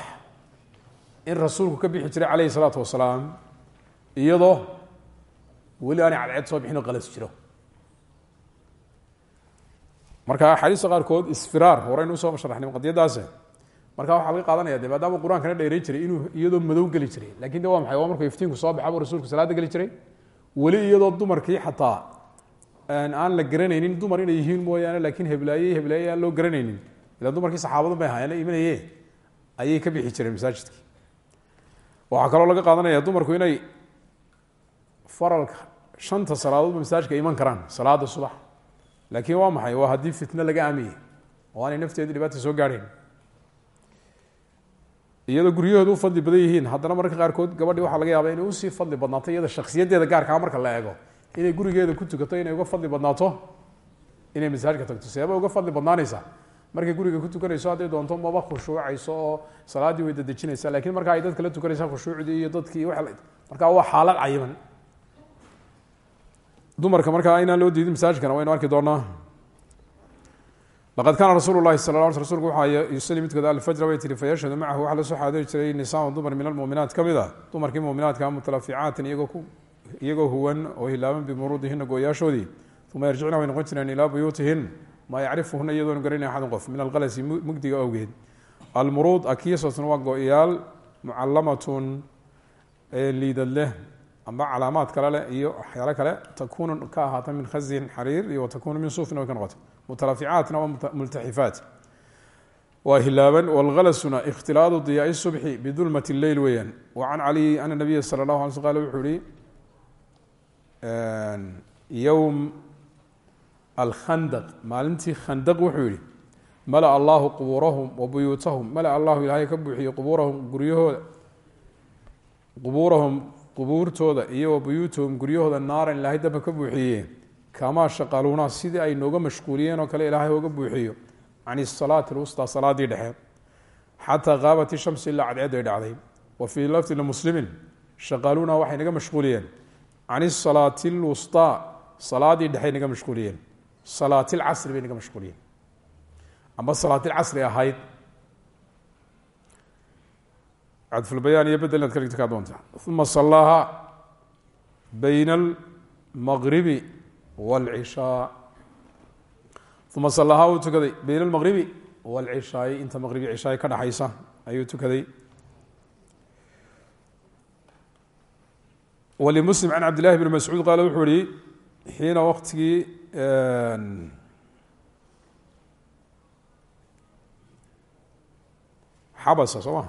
S1: In rasuulku ka bixi jiray calayhi salaatu wasalaam iyadoo weli aanay cadceed soo bixin oo qalas jiro. Marka axaadiista qaarkood isfiraar horeynu u soo sharaxnay qadiyadaase marka waxaa laga qaadanaya de maadaama qur'aankana dheeray jiray inuu iyadoo madow geli jiray. Lakin waa maxay? Waa markuu iftiinku soo baxa buu rasuulku salaada geli jiray? Weli iyadoo dumarkii xataa aan la garanaynin dumar inay yihiin mooyaane laakiin heblaaye heblaaye loo garanaynin. Ilan dumarkii saxaabadu bay ahaayeen imanaye ayay ka bixi jireen masaajidkii. Waxaa kaloo laga qaadanaya dumarku inay faralka shanta salaadoodba masaajidka iman karaan salaada subax. Laakiin waa maxay? Waa haddii fitno laga aamiyey. Oo aanay nafteedu dhibaata soo gaadhayn iyadoo guryahooda u fadli badan yihiin. Haddana mararka qaarkood gabadhii waxaa laga yaaba inay u sii fadli badnaato iyada shaksiyadeeda gaarkaa marka la eego. Inay gurigeeda ku tukato inay uga fadli badnaato inay masaajka tagto. Seeba uga fadli badnaanaysaa markay guriga ku tukanayso hadday doonto maba khushuucayso oo salaaddii way dadejinaysa lakiin marka ay dadka la tukanaysa khushuucdii iyo dadkii wa markaa waa xaalad cayiman. Dumarka markaa inaan loo diidin masaajkana waynu arki doonaa laqad kaana rasuulu lahi sal rasulku waxa yusali midkood alfajra bay tihi fayashhadu macahu waxaa la soo xaadiri jiray nisaan dumar min almuminaat. Ka mid a dumarkii muminaadka mutalaficaatin iyagoo huwan oo hilaaban bimuruudihina gooyaashoodii. Uma yarjicna way noqon jireen ilaa buyuutihin maa yacrifuhuna iyadoonu garanay axadun qof min alqalasi mugdiga awgeed. Almuruud akiisatun waa go-yaal mucalamatun liidad leh amba calaamaad kale iyo waxyaalo kale takunu ka ahaata min khazin xariir iyo watakunu min suufin way ka mutalaficaatna waa multaxifaat waa hilaaban wlhalasuna ikhtilaadu diyaai subxi bidulmat leyl weeyaan wa can caliyi ana nabiya sala اllahu alay sl qal wuxuu ihi yowm alkhandaq maalintii khandaq wuxuu yihi malaa allahu qubuurahum wa buyuutahum malaa allahu ilaahay ka buuxiyey qubuurahum guryahooda qubuurahum qubuurtooda iyo wa buyuutahum guryahooda naaran ilaahay daba ka buuxiye kamaa shaqaluuna sidii ay nooga mashquuliyeen oo kale ilaahay oga buuxiyo can isalaati lwustaa salaadii dhexe xataa qaabat ishamsu ilaa cadceed ay dhacday wa fii lafdi limuslimin shaqaluuna waxay naga mashquuliyeen can isalaati lwustaa salaadii dhexey naga mashquuliyeen salaatilcasri bay naga mashquuliyeen amba salaatilcasri ahayd cadfulbayaan iyo bedel inaad ka dhigto kaa doonta uma salaaha bayna almaqribi wاlcishaa uma salahaa uu tukaday bayna almaqribi wاlcishaai inta maqribi cishaay ka dhaxaysa ayuu tukaday wlimuslim can cabd llahi bn mascuud qaale wuxuu ihi xiina waqtigii xabasa soo ma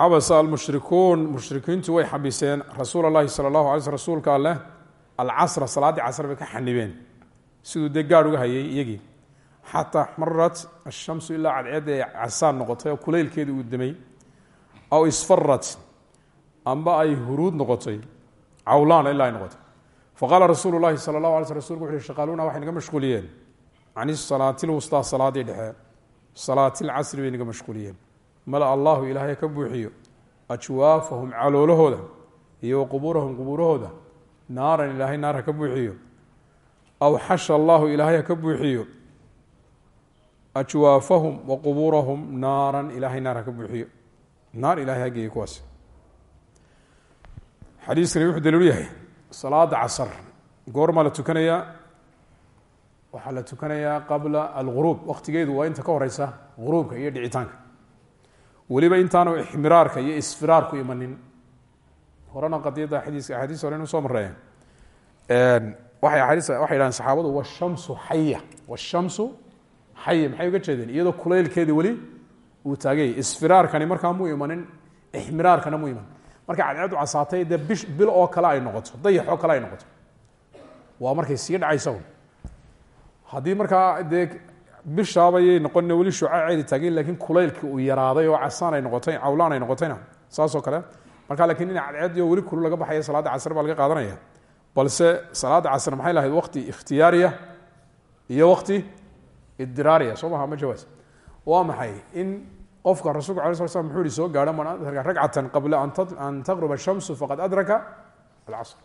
S1: xabasa almushrikuun mushrikiintu way xabiseen. Rasuul allahi sala allahu ala sl rasuulka alleh alcasra salaadii casr bay ka xanibeen siduu dee gaadh uga hayay iyagii. Xataa xmarat ashamsu ilaa cadceedda ay casaan noqotay oo kulaylkeeda uu demay aw isfarat amba ay huruud noqotay. Cawlaana ilaa ay noqotay. Faqaala rasuulu llahi sala allahu ala sl rsulka wuxu uhi shaqaaluuna waxay naga mashquuliyeen. Can isalaati lwustaa salaaddii dhexe. Salaati lcasri bay naga mashquuliyeen mala allahu ilaahay ka buuxiyo ajwaafahum caloolahooda iyo wa qubuurahum qubuurahooda naaran ilaahay naar ha ka buuxiyo. Aw xasha allahu ilaahay ha ka buuxiyo. Ajwaafahum wa qubuurahum naaran ilaahay naar ka buuxiyo. Naar ilahay ha geeyey kuwaas. Xadiiskani wuxuu daliilu yahay salaada casar. Goormaa la tukanayaa waxaa la tukanayaa qabla alguruub waqtigeedu waa inta ka horeysa guruubka iyo dhicitaanka weliba intaanu ixmiraarka iyo isfiraarku imanin. Horena qadiyadda xadiiska axaadiis hore inu soo mareeyeen waxay axaadiis waxay yidhahdeen saxaabadu washamsu xaya washamsu xaya maxay uga jeedeen? Iyadoo kulaylkeedii weli uu taagayay isfiraarkani markaa mu imanin ixmiraarkana mu iman. Markay cadceedu casaatay dee bish bil oo kale ay noqoto dayax oo kale ay noqoto. Waa markay sii dhacaysa haddii markaa dee bishaabayay noqon weli shucaceedi taageen lakiin kulaylkii uu yaraaday oo casaan ay noqotay cawlaan ay noqotayna. Saasoo kale marka lakiin dhinac cadceedi oo weli kulu laga baxaya salaadda casr baa laga qaadanaya. Balse salaadda casr maxay lahayd? Waqti ikhtiyaariya iyo waqti idiraariya. Soo maha ma jawaas. Waa maxay? In qofka rasulka ala sla slam muxuu ihi soo gaadho man ragcatan qabla an taqruba shamsu faqad adraka alcasr.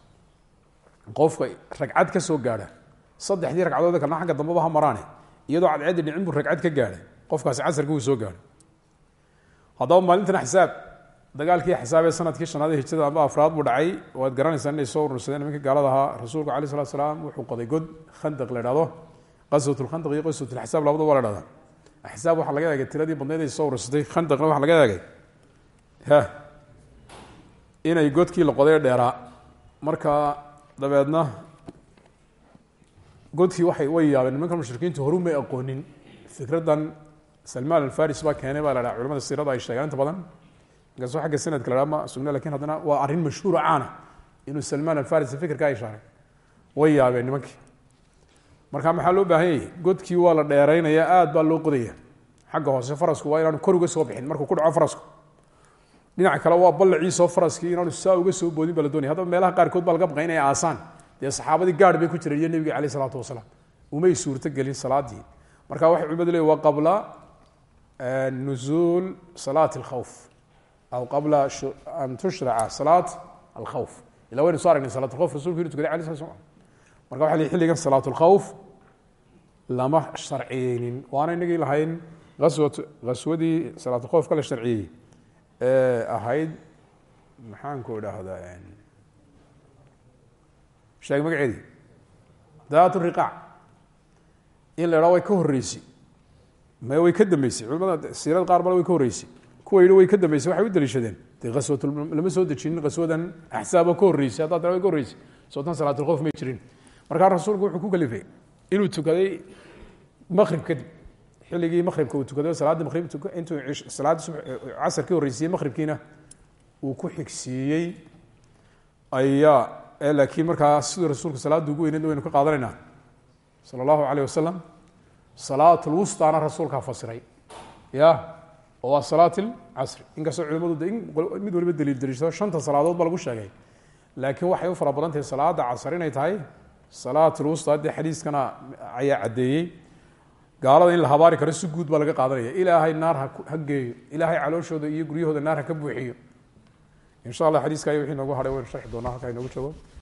S1: Qofka ragcad ka soo gaadha saddexdii ragcadood kalena xagga dambeba ha maraane iyadoo cadceeddi dhicin buu ragcad ka gaadhay qofkaasi casarka wuu soo gaadhay haddaba maalintan axsaab dagaalkii axsaab sannadkii shanaad ee hijrada amba afraad buu dhacay. Waad garanaysaa inay soo urursadeen nimankii gaalada ahaa. Rasuulku alai salatu salaam wuxuu qoday god khandaq la ihahdo qaswat lkhandaq iyo qaswat laxsaab labadaba la hahdaa axsaab waxaa laga eegay tiradii badnayd ay soo urursatay khandaqna waxaa laga eegay. Inay godkii la qoday dheeraa. Marka dabeedna godkii waay way yaabeen nimanka mushrikiintu horu may aqoonin. Fikraddan salmaan alfaris baa keenay baa la dhaha culamada siirada ay sheegaan inta badan. Inkastoo xagga sanadka la dhaha ma sugna laakiin haddana waa arrin mashhuuro caana inuu salmaan alfaris fikirka ay shaaray. Way yaabeen nimankii. Marka maxaa loo baahan yahay? Godkii waa la dheeraynaya aad baa loo qodaya. Xagga hoose farasku waa inaanu kor uga soo bixin markuu ku dhaco farasku. Dhinaca kale waa ballaciisoo faraskii inaanu saa uga soo boodin baa la doonaya. Haddaba meelaha qaarkood baa laga baqay inay aasaan dee saxaabadii gaar bay ku jireen iyo nebiga aleyh isalaatu wasalaam. Umay suurto gelin salaadii. Marka waxay culimadu leey waa qabla nuzuul salaat alkhawf aw qabla an tushraca salaat alkhawf ila waynu so aragnay salat alkhawf rasulku inu tukaday alay sla slam marka waxa la xilligan salaat alkhawf lama sharciyeynin. Waana inagii lahayn aswat aswadii salaat alkhawfka la sharciyey. Ee ahayd maxaanku idhaahdaa sheeg magaceedii daat riqaac. In la idhaho ka horreysay. Me way ka dambeysay. Culimada siirada qaar bale way ka horreysay. Kuwa yidhi way ka dambeysay waxay u daliishadeen. Dee aswat lama soo dejinin qaswadan axsaab oo ka horreysay haddaa tira way ka horreysay. Sootan salaatulkhawf may jirin. Markaa rasuulku wuxuu ku kalifay inuu tukaday makrib kadib. Xilligii makribka uu tukaday salaadda makrib intuu salaadda casar ka horreysiyey makribkiina uu ku xigsiiyey ayaa laakiin markaa siduu rasuulku salaadda ugu weyneed waynu ka qaadanaynaa. Sala allahu alayh wasalam salaat rasuulkaa fasiray. Ya oo waa salaat lcasri inkastoo culimadu mid waliba daliil daliishado shanta salaadood ba lagu sheegay. Laakiin waxay u fara badan tahay salaada casar inay tahay salaat lwusta dee xadiiskana ayaa caddeeyey. Gaalada in la habaari karo si guud baa laga qaadanaya. Ilaahay naar ha geeyo. Ilaahay calooshooda iyo guryahooda naar ha ka buuxiyo insha allah xadiiska ay wixii noogu hadhay waynu sharxi doonaa halkaa inoogu joogo